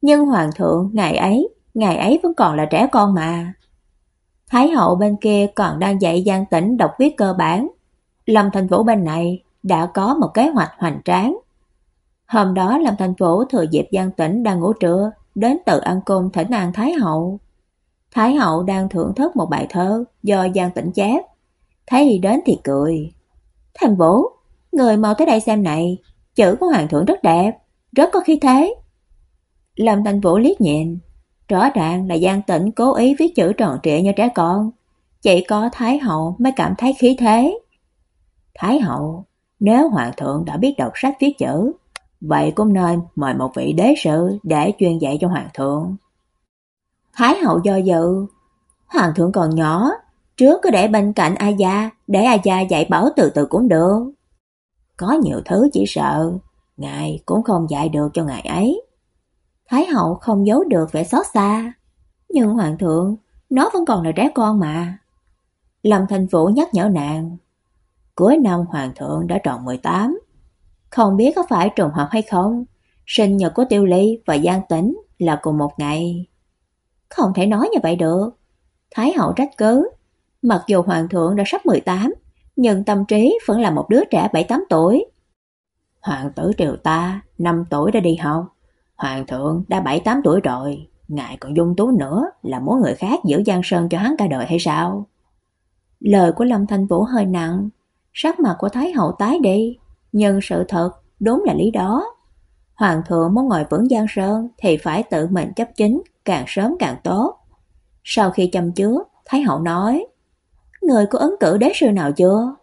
nhưng hoàng thượng ngày ấy, ngày ấy vẫn còn là trẻ con mà. Thái hậu bên kia còn đang dạy Giang Tĩnh đọc viết cơ bản. Lâm Thành Vũ bên này đã có một kế hoạch hoành tráng. Hôm đó Lâm Thành Vũ thừa dịp Giang Tĩnh đang ngủ trưa, đến tự ăn cơm thỉnh an Thái hậu. Thái hậu đang thưởng thức một bài thơ do Giang Tĩnh chép. Thấy đi đến thì cười. Thành Vũ, người mau tới đây xem này, chữ của hoàng thượng rất đẹp, rất có khí thế. Lâm thành Vũ liếc nhìn, rõ ràng là Giang Tĩnh cố ý viết chữ tròn trịa như trẻ con, chỉ có Thái hậu mới cảm thấy khí thế. Thái hậu, nếu hoàng thượng đã biết đọc sách viết chữ, vậy cũng nên mời một vị đế sự để chuyên dạy cho hoàng thượng. Thái hậu do dự, hoàng thượng còn nhỏ, trước cứ để bên cạnh A gia, để A gia dạy bảo từ từ cũng được. Có nhiều thứ chỉ sợ ngài cũng không dạy được cho ngài ấy. Thái hậu không giấu được vẻ xót xa. Nhưng hoàng thượng, nó vẫn còn là trẻ con mà. Lâm Thành Vũ nhắc nhở nàng. Cuối năm hoàng thượng đã tròn 18. Không biết có phải trùng hợp hay không, sinh nhật của Tiêu Ly và Giang Tĩnh là cùng một ngày. Không thể nói như vậy được. Thái hậu trách cứ. Mặc dù hoàng thượng đã sắp 18, nhưng tâm trí vẫn là một đứa trẻ 7-8 tuổi. Hoàng tử triều ta 5 tuổi đã đi học, Hoàng thượng đã 7-8 tuổi rồi, ngài còn dung tú nữa là muốn người khác giữ Giang Sơn cho hắn cả đời hay sao? Lời của Lâm Thanh Vũ hơi nặng, sắc mặt của Thái hậu tái đi, nhưng sự thật đúng là lý đó. Hoàng thượng muốn ngồi vững Giang Sơn thì phải tự mình chấp chính, càng sớm càng tốt. Sau khi chăm chứa, Thái hậu nói: "Người có ứng cử đế sư nào chưa?"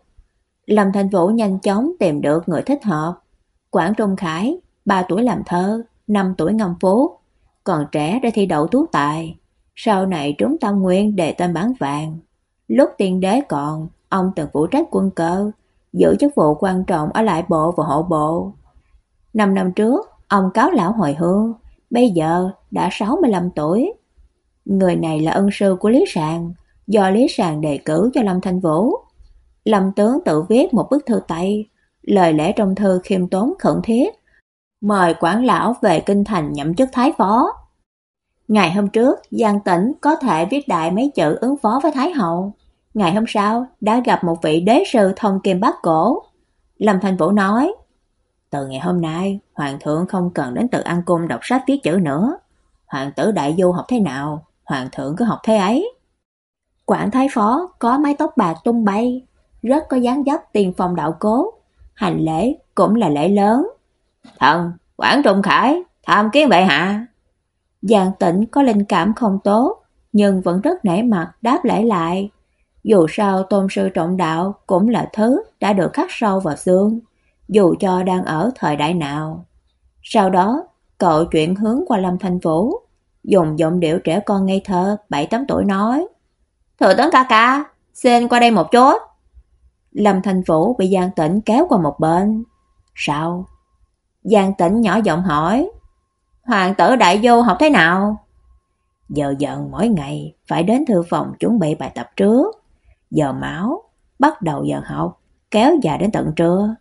Lâm Thanh Vũ nhanh chóng tìm được người thích hợp. Quảng Trung Khải, 3 tuổi làm thơ, 5 tuổi ngâm phố, còn trẻ đã thi đậu tú tài, sau này trúng Tam Nguyên đề tên bán vàng. Lúc tiên đế còn, ông từng phụ trách quân cơ, giữ chức vụ quan trọng ở lại bộ và hộ bộ. Năm năm trước, ông cáo lão hồi hương, bây giờ đã 65 tuổi. Người này là ân sư của Lý Sàng, do Lý Sàng đề cử cho Lâm Thanh Vũ. Lâm tướng tự viết một bức thư tay, lời lẽ trong thư khiêm tốn khẩn thiết, mời quản lão về kinh thành nhậm chức thái phó. Ngày hôm trước, Giang Tĩnh có thể viết đại mấy chữ ứng phó với thái hậu. Ngày hôm sau, đã gặp một vị đế sư thông kim bát cổ. Lâm Thành Vũ nói: "Từ ngày hôm nay, hoàng thượng không cần đến tự ăn cung đọc sách viết chữ nữa. Hoàng tử đại du học thế nào, hoàng thượng cứ học thế ấy." Quản thái phó có mái tóc bạc tung bay, rất có dáng dấp tiền phong đạo cố, hành lễ cũng là lễ lớn. Thần, Quảng Trung Khải, tham kiến bệ hạ. Giang Tĩnh có linh cảm không tốt, nhưng vẫn rất nể mặt đáp lễ lại. Dù sao tôn sư trọng đạo cũng là thứ đã được khắc sâu vào xương, dù cho đang ở thời đại nào. Sau đó, cậu chuyển hướng qua Lâm Thanh Vũ, dùng giọng điệu trẻ con ngây thơ 7-8 tuổi nói: "Thừa tướng ca ca, xin qua đây một chút." Lâm Thanh Vũ bị Giang Tĩnh kéo qua một bên. "Sao? Giang Tĩnh nhỏ giọng hỏi, Hoàng tử đại vô học thế nào? Giờ dần mỗi ngày phải đến thư phòng chuẩn bị bài tập trước. Giờ máu, bắt đầu giờ học, kéo dài đến tận trưa.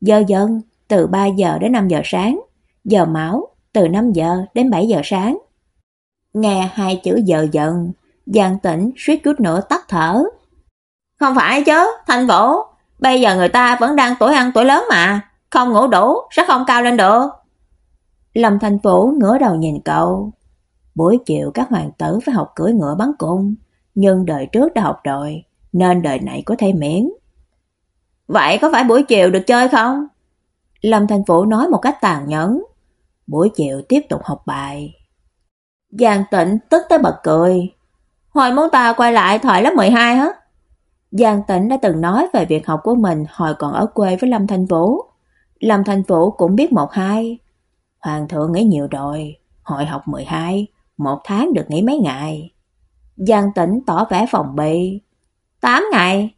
Giờ dần, từ 3 giờ đến 5 giờ sáng. Giờ máu, từ 5 giờ đến 7 giờ sáng. Nghe hai chữ giờ dần, Giang Tĩnh suýt chút nữa tắt thở. Không phải chứ, Thanh Vũ, bây giờ người ta vẫn đang tuổi ăn tuổi lớn mà không ngủ đủ sẽ không cao lên được. Lâm Thành Vũ ngửa đầu nhìn cậu. Buổi chiều các hoàng tử phải học cưỡi ngựa bắn cung, nhưng đời trước đã học rồi, nên đời này có thể miễn. Vậy có phải buổi chiều được chơi không? Lâm Thành Vũ nói một cách tàn nhẫn. Buổi chiều tiếp tục học bài. Giang Tịnh tức tới bật cười. Hồi muốn ta quay lại thời lớp 12 hết Giang Tịnh đã từng nói về việc học của mình hồi còn ở quê với Lâm Thanh Vũ. Lâm Thành Vũ cũng biết một hai. Hoàng thượng nghỉ nhiều rồi, Hội học 12, một tháng được nghỉ mấy ngày. Giang Tĩnh tỏ vẻ phòng bị. 8 ngày.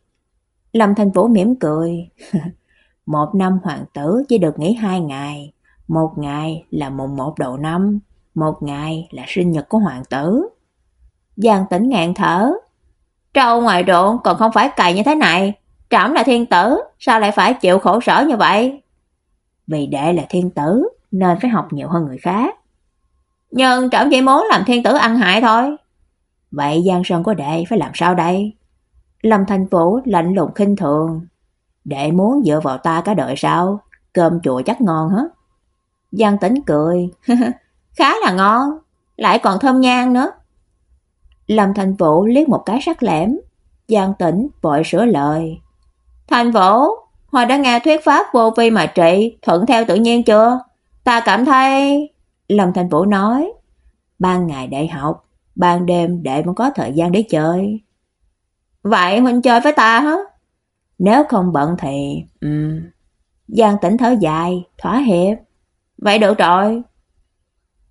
Lâm Thành Vũ mỉm cười. một năm hoàng tử chỉ được nghỉ hai ngày. Một ngày là mùng một đầu năm, một ngày là sinh nhật của hoàng tử. Giang Tĩnh ngạn thở. Trâu ngoài ruộng còn không phải cày như thế này. Trẫm là thiên tử, sao lại phải chịu khổ sở như vậy? Vì đệ là thiên tử, nên phải học nhiều hơn người khác. Nhưng trẫm chỉ muốn làm thiên tử ăn hại thôi. Vậy Giang Sơn của đệ phải làm sao đây? Lâm Thành Vũ lạnh lùng khinh thường. Đệ muốn dựa vào ta cả đời sao? Cơm chùa chắc ngon hết. Giang Tĩnh cười. Khá là ngon, lại còn thơm nhang nữa. Lâm Thành Vũ liếc một cái sắc lẻm. Giang Tĩnh vội sửa lời. Thành Vũ, Hồi đã nghe thuyết pháp vô vi mà trị, thuận theo tự nhiên chưa? Ta cảm thấy... Lâm Thành Vũ nói, ban ngày đại học, ban đêm đệ mới có thời gian để chơi. Vậy huynh chơi với ta hả? Nếu không bận thì... Um... Giang tĩnh thở dài, thỏa hiệp. Vậy được rồi.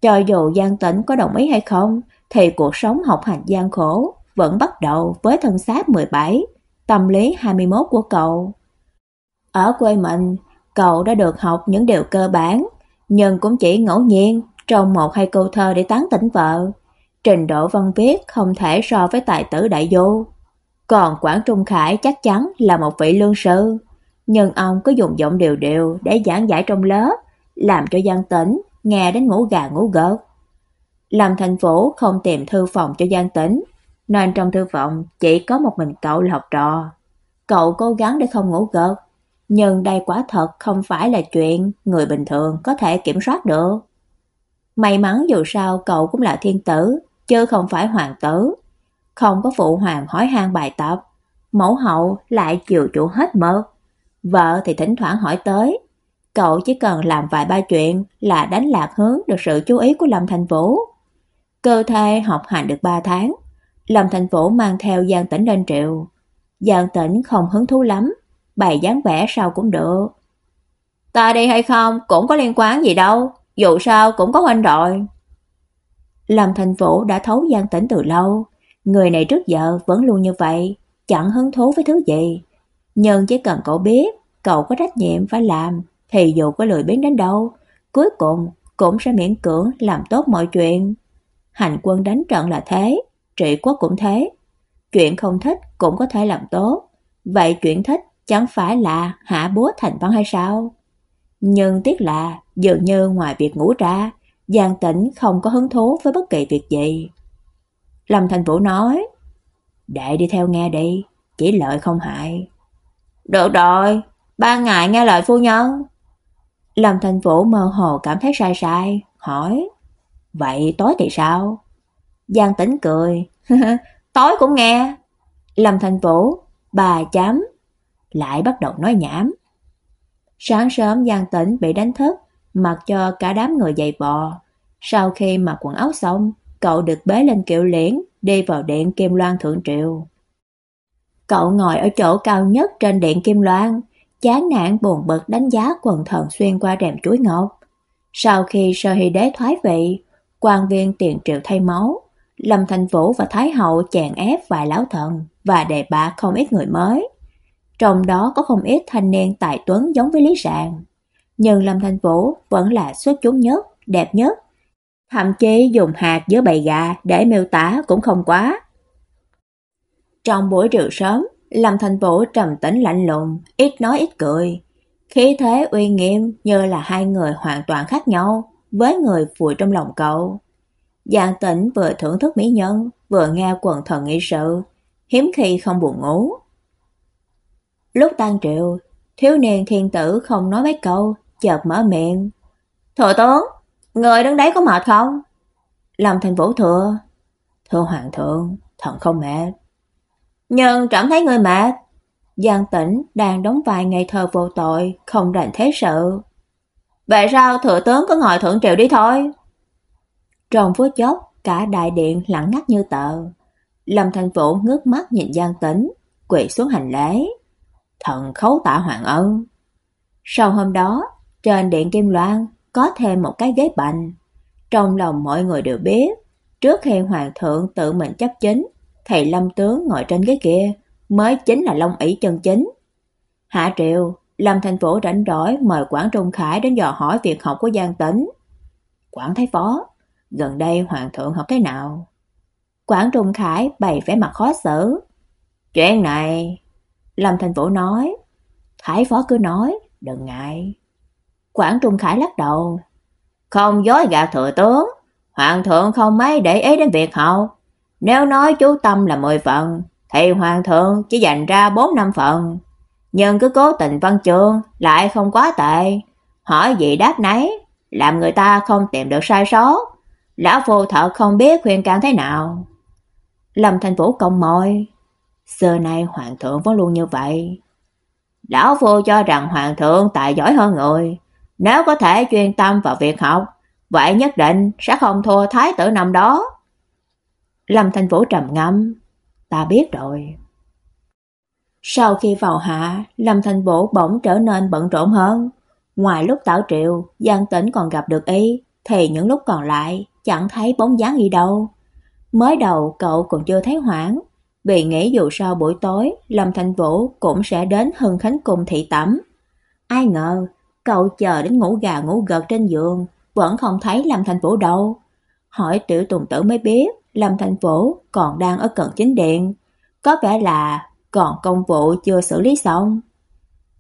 Cho dù Giang tĩnh có đồng ý hay không, thì cuộc sống học hành gian khổ vẫn bắt đầu với thân xác 17, tâm lý 21 của cậu. Ở quê mình, cậu đã được học những điều cơ bản, nhưng cũng chỉ ngẫu nhiên trong một hai câu thơ để tán tỉnh vợ. Trình độ văn viết không thể so với tài tử đại vô. Còn Quảng Trung Khải chắc chắn là một vị lương sư, nhưng ông cứ dùng giọng đều đều để giảng giải trong lớp, làm cho Giang Tĩnh nghe đến ngủ gà ngủ gật. Lâm Thành Vũ không tìm thư phòng cho Giang Tĩnh, nên trong thư phòng chỉ có một mình cậu là học trò. Cậu cố gắng để không ngủ gật, nhưng đây quả thật không phải là chuyện người bình thường có thể kiểm soát được. May mắn dù sao cậu cũng là thiên tử, chứ không phải hoàng tử. Không có phụ hoàng hỏi han bài tập, mẫu hậu lại chiều chuộng hết mực. Vợ thì thỉnh thoảng hỏi tới, cậu chỉ cần làm vài ba chuyện là đánh lạc hướng được sự chú ý của Lâm Thành Vũ. Cơ thể học hành được 3 tháng, Lâm Thành Vũ mang theo Giang Tĩnh lên triệu. Giang Tĩnh không hứng thú lắm, bày dáng vẻ sao cũng được. Ta đi hay không cũng có liên quan gì đâu, dù sao cũng có huynh rồi. Lâm Thành Vũ đã thấu Giang tỉnh từ lâu, người này trước giờ vẫn luôn như vậy, chẳng hứng thú với thứ gì. Nhưng chỉ cần cậu biết cậu có trách nhiệm phải làm, thì dù có lười biếng đến đâu, cuối cùng cũng sẽ miễn cưỡng làm tốt mọi chuyện. Hành quân đánh trận là thế, trị quốc cũng thế. Chuyện không thích cũng có thể làm tốt, vậy chuyện thích chẳng phải là hạ bố thành văn hay sao? Nhưng tiếc là dường như ngoài việc ngủ ra, Giang Tĩnh không có hứng thú với bất kỳ việc gì. Lâm Thành Vũ nói, "Để đi theo nghe đi, chỉ lợi không hại. Được rồi, ba ngày nghe lời phu nhân. Lâm Thành Vũ mơ hồ cảm thấy sai sai, hỏi, vậy tối thì sao? Giang Tĩnh cười, tối cũng nghe. Lâm Thành Vũ, bà chấm, lại bắt đầu nói nhảm. Sáng sớm Giang Tĩnh bị đánh thức, mặc cho cả đám người dậy bò. Sau khi mặc quần áo xong, cậu được bế lên kiệu liễn, đi vào điện Kim Loan Thượng Triệu. Cậu ngồi ở chỗ cao nhất trên điện Kim Loan, chán nản buồn bực đánh giá quần thần xuyên qua rèm chuối ngọc. Sau khi sơ hy đế thoái vị, quan viên tiền triệu thay máu, Lâm Thành Vũ và Thái Hậu chèn ép vài lão thần và đề bạc không ít người mới. Trong đó có không ít thanh niên tài tuấn giống với Lý Sạn. Nhưng Lâm Thanh Vũ vẫn là xuất chúng nhất, đẹp nhất. Thậm chí dùng hạt giữa bầy gà để miêu tả cũng không quá. Trong buổi rượu sớm, Lâm Thanh Vũ trầm tĩnh lạnh lùng, ít nói ít cười. Khí thế uy nghiêm như là hai người hoàn toàn khác nhau với người vùi trong lòng cậu. Giang tĩnh vừa thưởng thức mỹ nhân, vừa nghe quần thần nghị sự, hiếm khi không buồn ngủ. Lúc tan triệu, thiếu niên thiên tử không nói mấy câu, chợt mở miệng. Thừa tướng, người đứng đấy có mệt không? Lâm thành vũ thừa. Thưa hoàng thượng, thần không mệt. Nhưng trẫm thấy người mệt. Giang tĩnh đang đóng vai ngày thơ vô tội, không đành thế sự. Vậy sao thừa tướng cứ ngồi thượng triệu đi thôi? Trong phút chốc, cả đại điện lặng ngắt như tờ. Lâm Thành Vũ ngước mắt nhìn Giang Tĩnh, quỳ xuống hành lễ thần khấu tạ hoàng ân. Sau hôm đó, trên điện Kim Loan có thêm một cái ghế bành. Trong lòng mọi người đều biết, trước khi hoàng thượng tự mình chấp chính, thầy Lâm tướng ngồi trên ghế kia mới chính là Long ỷ chân chính. Hạ Triều, Lâm Thành Vũ rảnh rỗi mời Quảng Trung Khải đến dò hỏi việc học của Giang Tĩnh. Quảng Thái Phó, gần đây hoàng thượng học thế nào? Quảng Trung Khải bày vẻ mặt khó xử. Chuyện này, Lâm Thành Vũ nói, Thái Phó cứ nói, đừng ngại. Quảng Trung Khải lắc đầu. Không dối gạt thừa tướng, hoàng thượng không mấy để ý đến việc hậu. Nếu nói chú tâm là 10 phần, thì hoàng thượng chỉ dành ra 4 năm phần. Nhưng cứ cố tình văn chương lại không quá tệ, hỏi gì đáp nấy, làm người ta không tìm được sai sót. Lão phu thật không biết khuyên can thế nào. Lâm Thành Vũ cong môi, Giờ nay hoàng thượng vẫn luôn như vậy. Lão phu cho rằng hoàng thượng tài giỏi hơn người, nếu có thể chuyên tâm vào việc học, vậy nhất định sẽ không thua thái tử năm đó. Lâm Thành Vũ trầm ngâm, ta biết rồi. Sau khi vào hạ, Lâm Thành Vũ bỗng trở nên bận rộn hơn. Ngoài lúc Tảo Triệu, Giang Tĩnh còn gặp được y, thì những lúc còn lại chẳng thấy bóng dáng gì đâu. Mới đầu cậu còn chưa thấy hoảng, vì nghĩ dù sao buổi tối Lâm Thành Vũ cũng sẽ đến Hưng Khánh Cung thị tẩm. Ai ngờ, cậu chờ đến ngủ gà ngủ gật trên giường, vẫn không thấy Lâm Thành Vũ đâu. Hỏi tiểu tùng tử mới biết, Lâm Thành Vũ còn đang ở cận chính điện. Có vẻ là còn công vụ chưa xử lý xong.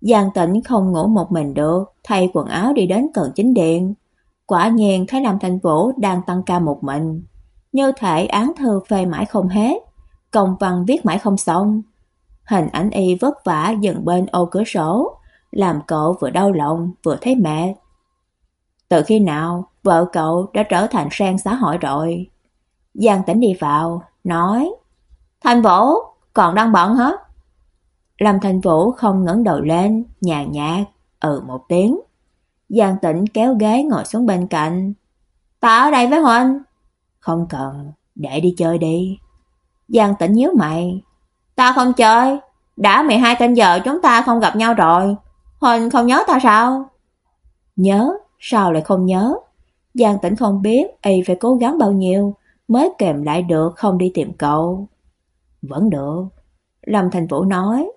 Giang Tĩnh không ngủ một mình được, thay quần áo đi đến cận chính điện. Quả nhiên thấy Lâm Thành Vũ đang tăng ca một mình. Như thể án thư phê mãi không hết, công văn viết mãi không xong. Hình ảnh y vất vả dừng bên ô cửa sổ, làm cậu vừa đau lòng vừa thấy mệt. Từ khi nào vợ cậu đã trở thành sang xã hội rồi? Giang Tĩnh đi vào, nói: "Thành Vũ, còn đang bận hả?" Lâm Thành Vũ không ngẩng đầu lên, nhàn nhạt, ừ một tiếng. Giang Tĩnh kéo ghế ngồi xuống bên cạnh. "Ta ở đây với Huynh." "Không cần, để đi chơi đi." Giang Tĩnh nhíu mày. "Ta không chơi, đã 12 canh giờ chúng ta không gặp nhau rồi, Huynh không nhớ ta sao?" "Nhớ, sao lại không nhớ?" Giang Tĩnh không biết y phải cố gắng bao nhiêu mới kèm lại được không đi tìm cậu. "Vẫn được." Lâm Thành Vũ nói,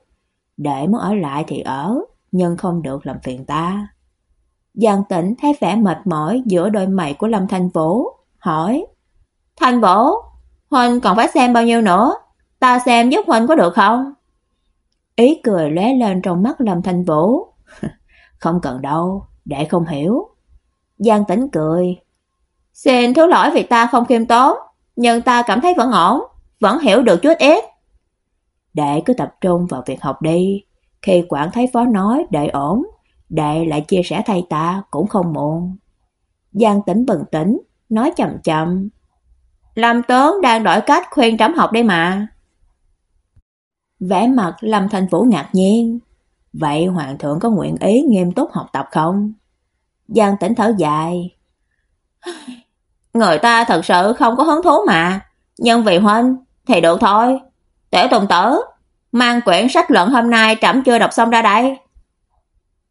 "Để muốn ở lại thì ở, nhưng không được làm phiền ta." Giang Tĩnh thấy vẻ mệt mỏi giữa đôi mày của Lâm Thành Vũ, hỏi: "Thành Vũ, Huynh còn phải xem bao nhiêu nữa? Ta xem giúp Huynh có được không?" Ý cười lóe lên trong mắt Lâm Thành Vũ. "Không cần đâu, để không hiểu." Giang Tĩnh cười. "Xin thứ lỗi vì ta không khiêm tốn, nhưng ta cảm thấy vẫn ổn, vẫn hiểu được chút ít." Đệ cứ tập trung vào việc học đi, khi quản thấy phó nói đệ ổn, đệ lại chia sẻ thay ta cũng không muộn. Giang Tĩnh bừng tỉnh, nói chậm chậm. Lâm Tốn đang đổi cách khuyên trẫm học đây mà. Vẻ mặt Lâm Thành Vũ ngạc nhiên. Vậy hoàng thượng có nguyện ý nghiêm túc học tập không? Giang Tĩnh thở dài. Người ta thật sự không có hứng thú mà, nhưng vì huynh thì được thôi. Tiểu Tùng Tử, mang quyển sách luận hôm nay trẫm chưa đọc xong ra đây.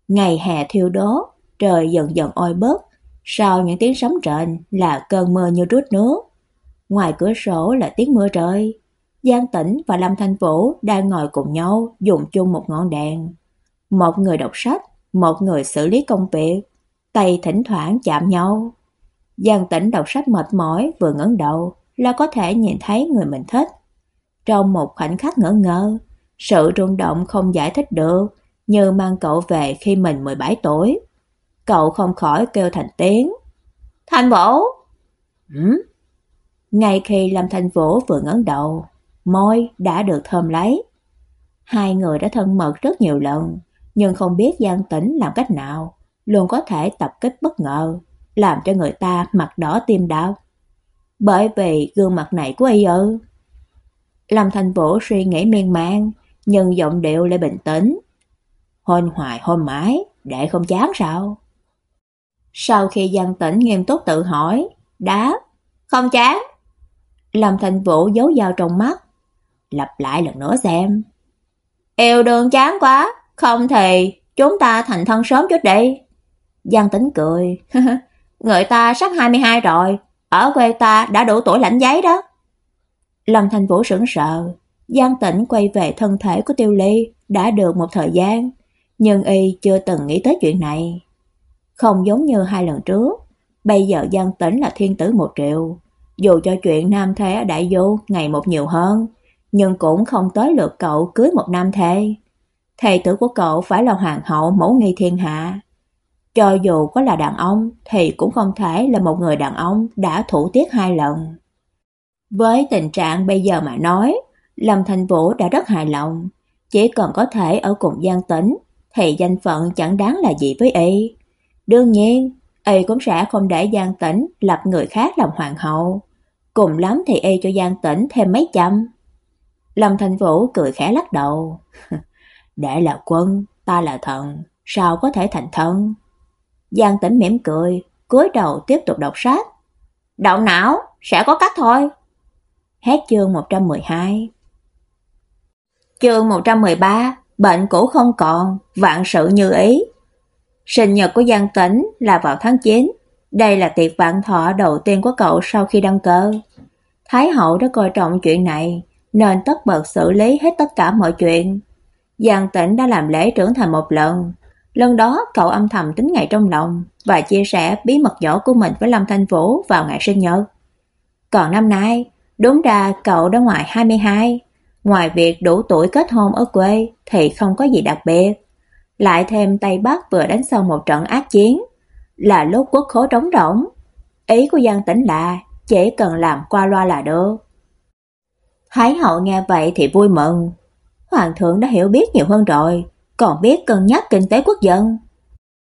Ngày hè thiêu đốt, trời dần dần oi bớt, sau những tiếng sấm rền là cơn mưa như rút nước. Ngoài cửa sổ là tiếng mưa rơi. Giang Tĩnh và Lâm Thanh Vũ đang ngồi cùng nhau dùng chung một ngọn đèn. Một người đọc sách, một người xử lý công việc, tay thỉnh thoảng chạm nhau. Giang Tĩnh đọc sách mệt mỏi vừa ngẩng đầu là có thể nhìn thấy người mình thích. Trong một khoảnh khắc ngỡ ngơ, sự rung động không giải thích được, như mang cậu về khi mình 17 tuổi. Cậu không khỏi kêu thành tiếng. Thanh Vũ! Ừm? Ngay khi Lâm Thanh Vũ vừa ngẩng đầu, môi đã được thơm lấy. Hai người đã thân mật rất nhiều lần, nhưng không biết Giang Tĩnh làm cách nào, luôn có thể tập kích bất ngờ, làm cho người ta mặt đỏ tim đau. Bởi vì gương mặt này của y ư. Lâm Thanh Vũ suy nghĩ miên man, nhưng giọng điệu lại bình tĩnh. Hôn hoài hôn mãi, để không chán sao? Sau khi Giang Tĩnh nghiêm túc tự hỏi, đáp không chán. Lâm thành Vũ giấu dao trong mắt, lặp lại lần nữa xem. Yêu đương chán quá, không thì chúng ta thành thân sớm chút đi. Giang Tĩnh cười. Người ta sắp 22 rồi, ở quê ta đã đủ tuổi lãnh giấy đó. Lâm Thành Vũ sững sờ, Giang Tĩnh quay về thân thể của Tiêu Ly đã được một thời gian, nhưng y chưa từng nghĩ tới chuyện này. Không giống như hai lần trước, bây giờ Giang Tĩnh là thiên tử một triệu, dù cho chuyện nam thế ở đại du ngày một nhiều hơn, nhưng cũng không tới lượt cậu cưới một nam thê. Thầy tử của cậu phải là hoàng hậu mẫu nghi thiên hạ. Cho dù có là đàn ông thì cũng không thể là một người đàn ông đã thủ tiết hai lần. Với tình trạng bây giờ mà nói, Lâm Thành Vũ đã rất hài lòng, chỉ cần có thể ở cùng Giang Tĩnh thì danh phận chẳng đáng là gì với y. Đương nhiên, y cũng sẽ không để Giang Tĩnh lập người khác làm hoàng hậu, cùng lắm thì y cho Giang Tĩnh thêm mấy trăm. Lâm Thành Vũ cười khẽ lắc đầu. Để là quân, ta là thần, sao có thể thành thân? Giang Tĩnh mỉm cười, cúi đầu tiếp tục đọc sách. Đạo não, sẽ có cách thôi. Hết chương 112. Chương 113, bệnh cũ không còn, vạn sự như ý. Sinh nhật của Giang Tĩnh là vào tháng 9, đây là tiệc vạn thọ đầu tiên của cậu sau khi đăng cơ. Thái hậu đã coi trọng chuyện này, nên tất bật xử lý hết tất cả mọi chuyện. Giang Tĩnh đã làm lễ trưởng thành một lần, lần đó cậu âm thầm tính ngày trong lòng và chia sẻ bí mật nhỏ của mình với Lâm Thanh Vũ vào ngày sinh nhật. Còn năm nay, đúng ra cậu đã ngoài 22, ngoài việc đủ tuổi kết hôn ở quê thì không có gì đặc biệt. Lại thêm Tây Bắc vừa đánh xong một trận ác chiến, là lúc quốc khố trống rỗng. Ý của Giang Tĩnh là chỉ cần làm qua loa là được. Thái hậu nghe vậy thì vui mừng. Hoàng thượng đã hiểu biết nhiều hơn rồi, còn biết cân nhắc kinh tế quốc dân.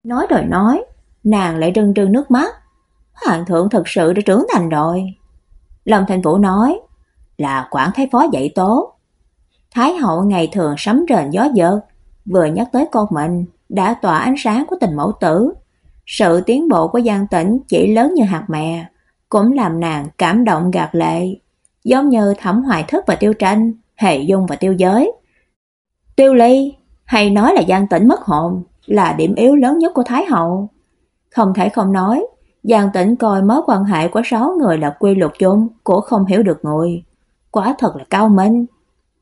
Nói rồi nói, nàng lại rưng rưng nước mắt. Hoàng thượng thật sự đã trưởng thành rồi. Lâm Thành Vũ nói, là quản thái phó dạy tốt. Thái hậu ngày thường sấm rền gió dợt, vừa nhắc tới con mình, đã tỏa ánh sáng của tình mẫu tử. Sự tiến bộ của Giang Tĩnh chỉ lớn như hạt mè, cũng làm nàng cảm động gạt lệ, giống như Thẩm Hoài Thức và Tiêu Tranh, Hệ Dung và Tiêu Giới. Tiêu Ly, hay nói là Giang Tĩnh mất hồn, là điểm yếu lớn nhất của Thái hậu. Không thể không nói, Giang Tĩnh coi mối quan hệ của sáu người là quy luật chung của không hiểu được người. Quả thật là cao minh.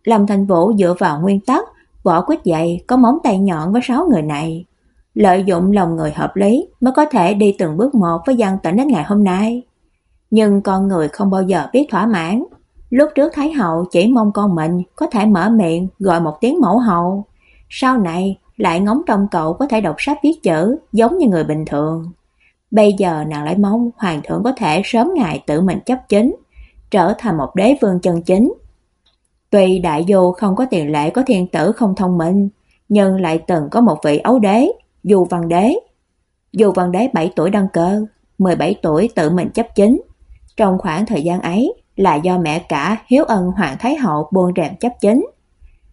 Lâm Thành Vũ dựa vào nguyên tắc võ quyết dạy có móng tay nhọn với sáu người này. Lợi dụng lòng người hợp lý mới có thể đi từng bước một với Giang Tĩnh đến ngày hôm nay. Nhưng con người không bao giờ biết thỏa mãn. Lúc trước Thái Hậu chỉ mong con mình có thể mở miệng gọi một tiếng mẫu hậu. Sau này lại ngóng trong cậu có thể đọc sách viết chữ giống như người bình thường. Bây giờ nàng lại mong hoàng thượng có thể sớm ngày tự mình chấp chính, trở thành một đế vương chân chính. Tuy đại du không có tiền lệ có thiên tử không thông minh, nhưng lại từng có một vị ấu đế, dù văn đế. Dù văn đế 7 tuổi đăng cơ, 17 tuổi tự mình chấp chính. Trong khoảng thời gian ấy là do mẹ cả Hiếu Ân Hoàng Thái Hậu buông rèm chấp chính.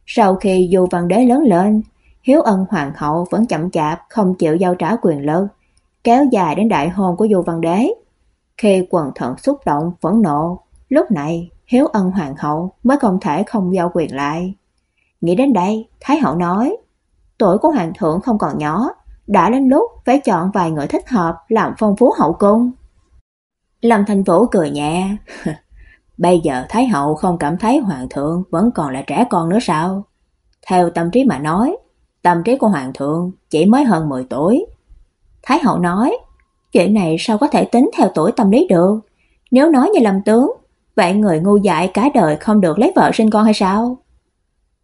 Sau khi dù văn đế lớn lên, Hiếu Ân Hoàng hậu vẫn chậm chạp không chịu giao trả quyền lực, kéo dài đến đại hôn của Du Văn Đế. Khi quần thận xúc động, phẫn nộ, lúc này Hiếu Ân Hoàng hậu mới không thể không giao quyền lại. Nghĩ đến đây, Thái hậu nói, tuổi của Hoàng thượng không còn nhỏ, đã đến lúc phải chọn vài người thích hợp làm phong phú hậu cung. Lâm thành Vũ cười nhẹ, bây giờ Thái hậu không cảm thấy Hoàng thượng vẫn còn là trẻ con nữa sao? Theo tâm trí mà nói, tâm trí của Hoàng thượng chỉ mới hơn 10 tuổi. Thái hậu nói, chuyện này sao có thể tính theo tuổi tâm lý được? Nếu nói như Lâm tướng, vậy người ngu dại cả đời không được lấy vợ sinh con hay sao?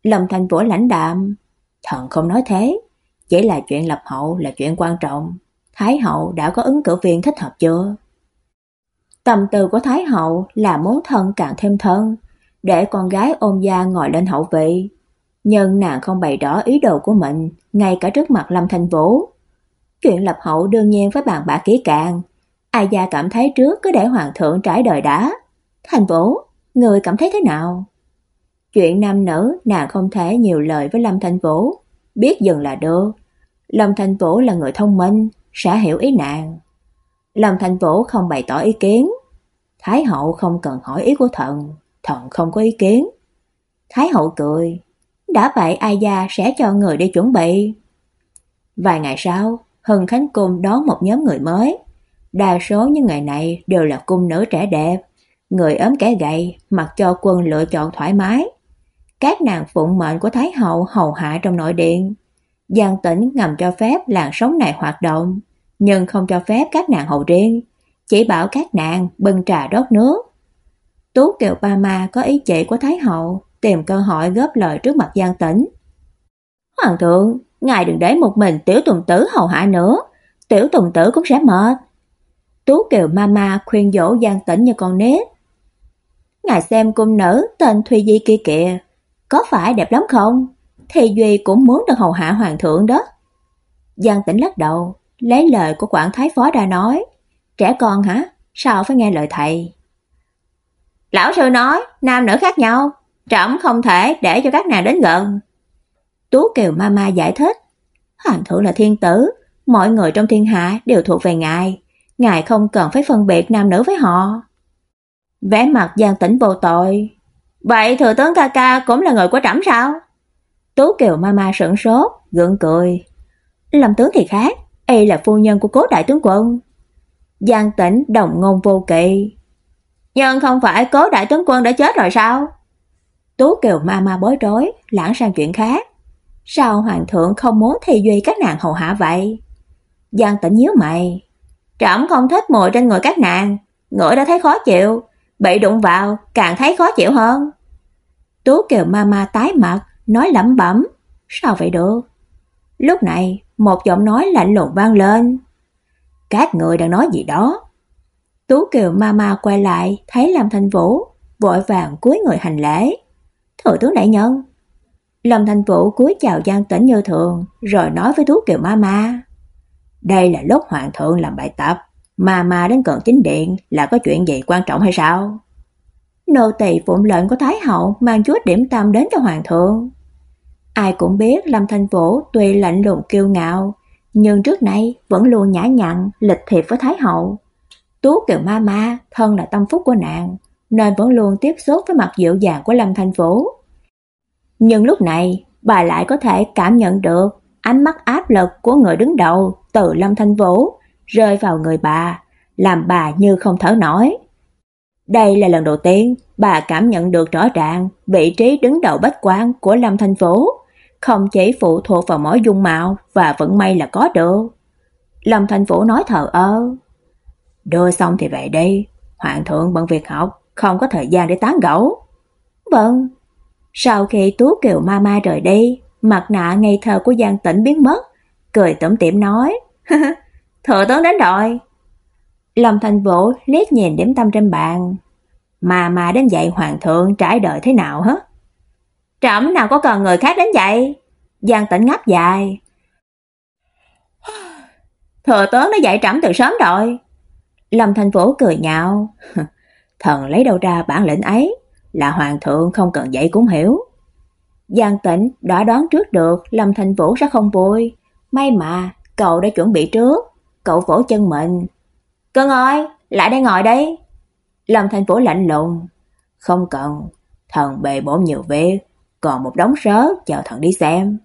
Lâm Thành Vũ lãnh đạm, thần không nói thế, chỉ là chuyện lập hậu là chuyện quan trọng. Thái hậu đã có ứng cử viên thích hợp chưa? Tâm tư của Thái hậu là muốn thân càng thêm thân, để con gái ôm gia ngồi lên hậu vị. Nhưng nàng không bày rõ ý đồ của mình, ngay cả trước mặt Lâm thành Vũ. Chuyện lập hậu đương nhiên phải bàn bạc kỹ càng. Ai gia cảm thấy trước cứ để hoàng thượng trải đời đã. Thành Vũ, người cảm thấy thế nào? Chuyện nam nữ nàng không thể nhiều lời với Lâm thành Vũ, biết dừng là được. Lâm thành Vũ là người thông minh, sẽ hiểu ý nàng. Lâm thành Vũ không bày tỏ ý kiến. Thái hậu không cần hỏi ý của thần, thần không có ý kiến. Thái hậu cười, đã vậy ai gia sẽ cho người đi chuẩn bị. Vài ngày sau, Hưng Khánh Cung đón một nhóm người mới. Đa số những người này đều là cung nữ trẻ đẹp, người ốm kẻ gầy, mặc cho quân lựa chọn thoải mái. Các nàng phụng mệnh của Thái hậu hầu hạ trong nội điện. Giang Tĩnh ngầm cho phép làn sóng này hoạt động, nhưng không cho phép các nàng hầu riêng, chỉ bảo các nàng bưng trà đốt nước. Tú Kiều Ba Ma có ý chỉ của Thái hậu, tìm cơ hội góp lời trước mặt Giang Tĩnh. Hoàng thượng, ngài đừng để một mình tiểu tùng tử hầu hạ nữa, tiểu tùng tử cũng sẽ mệt. Tú Kiều Mama khuyên dỗ Giang Tĩnh như con nít. Ngài xem cung nữ tên Thùy Di kia kìa, có phải đẹp lắm không? Thì Duy cũng muốn được hầu hạ hoàng thượng đó. Giang Tĩnh lắc đầu, lấy lời của quản thái phó ra nói, trẻ con hả? Sao phải nghe lời thầy? Lão sư nói, nam nữ khác nhau, trẫm không thể để cho các nàng đến gần. Tú Kiều Mama giải thích, hoàng thượng là thiên tử, mọi người trong thiên hạ đều thuộc về ngài, ngài không cần phải phân biệt nam nữ với họ. Vẻ mặt Giang Tĩnh vô tội. Vậy thừa tướng ca ca cũng là người của trẫm sao? Tú Kiều Mama sững sốt, gượng cười. Lâm tướng thì khác, y là phu nhân của cố đại tướng quân. Giang Tĩnh đồng ngôn vô kỵ. Nhưng không phải cố đại tướng quân đã chết rồi sao? Tú Kiều Mama bối rối, lãng sang chuyện khác. Sao hoàng thượng không muốn thi duy các nàng hầu hạ vậy? Giang Tĩnh nhíu mày. Trẫm không thích mùi trên người các nàng, ngửi đã thấy khó chịu, bị đụng vào càng thấy khó chịu hơn. Tú Kiều Mama tái mặt, nói lẩm bẩm, sao vậy được? Lúc này, một giọng nói lạnh lùng vang lên. Các người đang nói gì đó? Tú Kiều Mama quay lại, thấy Lâm thành Vũ, vội vàng cúi người hành lễ. Thừa tướng đại nhân. Lâm thành Vũ cúi chào Giang Tĩnh như thường, rồi nói với Tú Kiều Mama. Đây là lúc hoàng thượng làm bài tập, mà mà đến cận chính điện là có chuyện gì quan trọng hay sao? Nô tỳ phụng lệnh của Thái hậu mang chút điểm tâm đến cho hoàng thượng. Ai cũng biết Lâm Thanh Vũ tuy lạnh lùng kiêu ngạo, nhưng trước nay vẫn luôn nhã nhặn, lịch thiệp với Thái hậu. Tú Kiều Ma Ma thân là tâm phúc của nàng, nên vẫn luôn tiếp xúc với mặt dịu dàng của Lâm Thanh Vũ. Nhưng lúc này, bà lại có thể cảm nhận được ánh mắt áp lực của người đứng đầu từ Lâm Thanh Vũ rơi vào người bà, làm bà như không thở nổi. Đây là lần đầu tiên bà cảm nhận được rõ ràng vị trí đứng đầu bách quan của Lâm Thanh Vũ, không chỉ phụ thuộc vào mỗi dung mạo và vận may là có được. Lâm Thanh Vũ nói thờ ơ. Đưa xong thì về đi, hoàng thượng bận việc học, không có thời gian để tán gẫu. Vâng. Sau khi Tú Kiều Mama rời đi, mặt nạ ngây thơ của Giang Tĩnh biến mất, cười tủm tỉm nói: "Thừa tướng đến rồi." Lâm Thành Vũ liếc nhìn điểm tâm trên bàn, mà mà đến dạy hoàng thượng trải đời thế nào hết. Trẫm nào có cần người khác đến dạy. Giang Tĩnh ngáp dài. Thừa tướng đã dạy trẫm từ sớm rồi. Lâm Thành Vũ cười nhạo. Thần lấy đâu ra bản lĩnh ấy, là hoàng thượng không cần dạy cũng hiểu. Giang Tĩnh đã đoán trước được Lâm Thành Vũ sẽ không vui, may mà cậu đã chuẩn bị trước, cậu vỗ chân mình. "Cưng ơi, lại đây ngồi đấy. Lâm Thành Vũ lạnh lùng, "Không cần, thần bề bộn nhiều việc, còn một đống sớ chờ thần đi xem."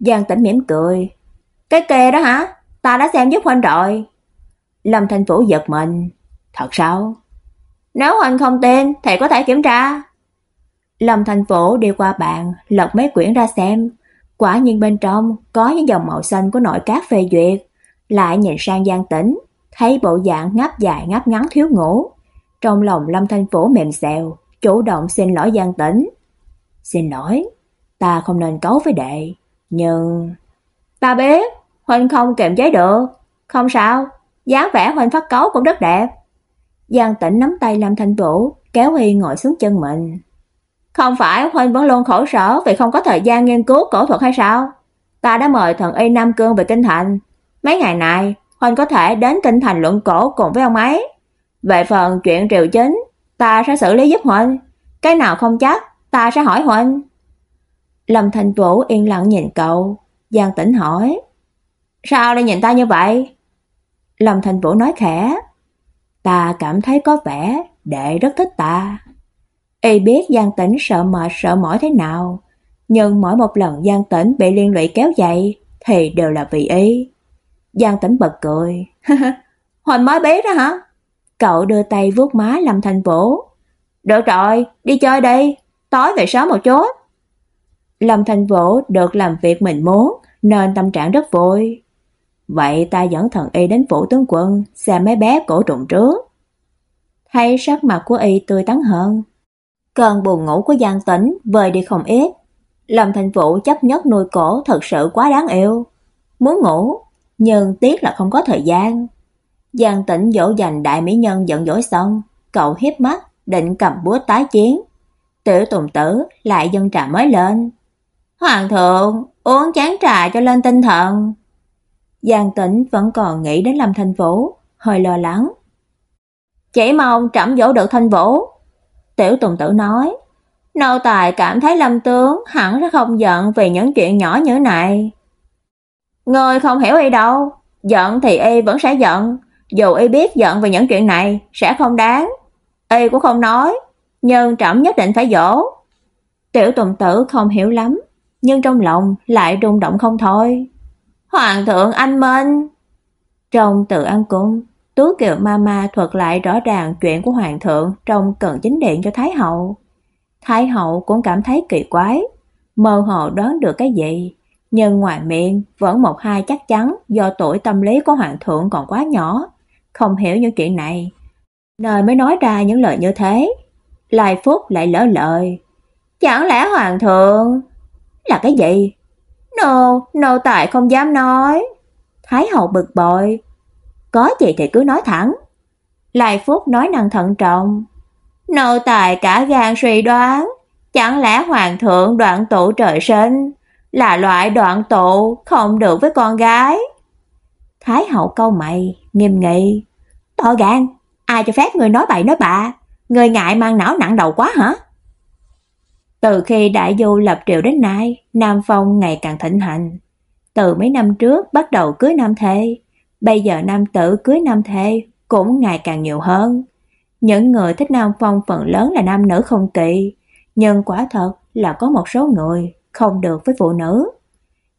Giang Tĩnh mỉm cười, "Cái kê đó hả? Ta đã xem giúp huynh rồi." Lâm Thành Vũ giật mình, "Thật sao?" "Nếu huynh không tin thì có thể kiểm tra." Lâm Thành Vũ đi qua bàn, lật mấy quyển ra xem, quả nhiên bên trong có những dòng màu xanh của nội các phê duyệt, lại nhìn sang Giang Tĩnh, thấy bộ dạng ngáp dài ngáp ngắn thiếu ngủ, trong lòng Lâm Thanh Vũ mềm xèo, chủ động xin lỗi Giang Tĩnh. "Xin lỗi, ta không nên cấu với đệ, nhưng ta biết, huynh không kiềm chế được, không sao, dáng vẻ huynh phát cấu cũng rất đẹp." Giang Tĩnh nắm tay Lâm Thanh Vũ, kéo Huy ngồi xuống chân mình. Không phải huynh vẫn luôn khổ sở vì không có thời gian nghiên cứu cổ thuật hay sao? Ta đã mời thần y Nam Cương về kinh thành. Mấy ngày này, huynh có thể đến kinh thành luận cổ cùng với ông ấy. Về phần chuyện triều chính, ta sẽ xử lý giúp huynh. Cái nào không chắc, ta sẽ hỏi huynh. Lâm Thành Vũ yên lặng nhìn cậu, Giang Tĩnh hỏi: "Sao lại nhìn ta như vậy?" Lâm Thành Vũ nói khẽ: "Ta cảm thấy có vẻ đệ rất thích ta." Y biết Giang Tĩnh sợ mệt sợ mỏi thế nào, nhưng mỗi một lần Giang Tĩnh bị liên lụy kéo dậy thì đều là vì y. Giang Tĩnh bật cười. Hồi mới bé đó hả? Cậu đưa tay vuốt má Lâm Thành Vũ. Được rồi, đi chơi đi, tối về sớm một chút. Lâm Thành Vũ được làm việc mình muốn, nên tâm trạng rất vui. Vậy ta dẫn thần y đến phủ tướng quân xem mấy bé cổ trùng trước. Thấy sắc mặt của y tươi tắn hơn. Cơn buồn ngủ của Giang Tĩnh vơi đi không ít. Lâm Thành Vũ chấp nhất nuôi cổ thật sự quá đáng yêu. Muốn ngủ, nhưng tiếc là không có thời gian. Giang Tĩnh dỗ dành đại mỹ nhân giận dỗi xong, cậu hiếp mắt, định cầm búa tái chiến. Tiểu Tùng Tử lại dân trà mới lên. Hoàng thượng, uống chén trà cho lên tinh thần. Giang Tĩnh vẫn còn nghĩ đến Lâm Thanh Vũ, hơi lo lắng. Chỉ mong trẫm dỗ được Thanh Vũ. Tiểu Tùng Tử nói, nô tài cảm thấy Lâm tướng hẳn sẽ không giận về những chuyện nhỏ như này. Ngươi không hiểu y đâu, giận thì y vẫn sẽ giận, dù y biết giận về những chuyện này sẽ không đáng. Y cũng không nói, nhưng trẫm nhất định phải dỗ. Tiểu Tùng Tử không hiểu lắm, nhưng trong lòng lại rung động không thôi. Hoàng thượng anh minh. Trong tự ăn cung, Tú Kiều Mama thuật lại rõ ràng chuyện của hoàng thượng trong cận chính điện cho Thái hậu. Thái hậu cũng cảm thấy kỳ quái, mơ hồ đoán được cái gì, nhưng ngoài miệng vẫn một hai chắc chắn do tuổi tâm lý của hoàng thượng còn quá nhỏ, không hiểu những chuyện này, nên mới nói ra những lời như thế. Lai Phúc lại lỡ lời, chẳng lẽ hoàng thượng là cái gì? Nô, nô tài không dám nói. Thái hậu bực bội. Có gì thì cứ nói thẳng. Lai Phúc nói năng thận trọng. Nô tài cả gan suy đoán. Chẳng lẽ hoàng thượng đoạn tụ trời sinh là loại đoạn tụ không được với con gái? Thái hậu câu mày, nghiêm nghị. To gan, ai cho phép người nói bậy nói bạ? Người ngại mang não nặng đầu quá hả? Từ khi đại du lập triều đến nay, Nam Phong ngày càng thịnh hành. Từ mấy năm trước bắt đầu cưới nam thê, bây giờ nam tử cưới nam thê cũng ngày càng nhiều hơn. Những người thích Nam Phong phần lớn là nam nữ không kỵ, nhưng quả thật là có một số người không được với phụ nữ.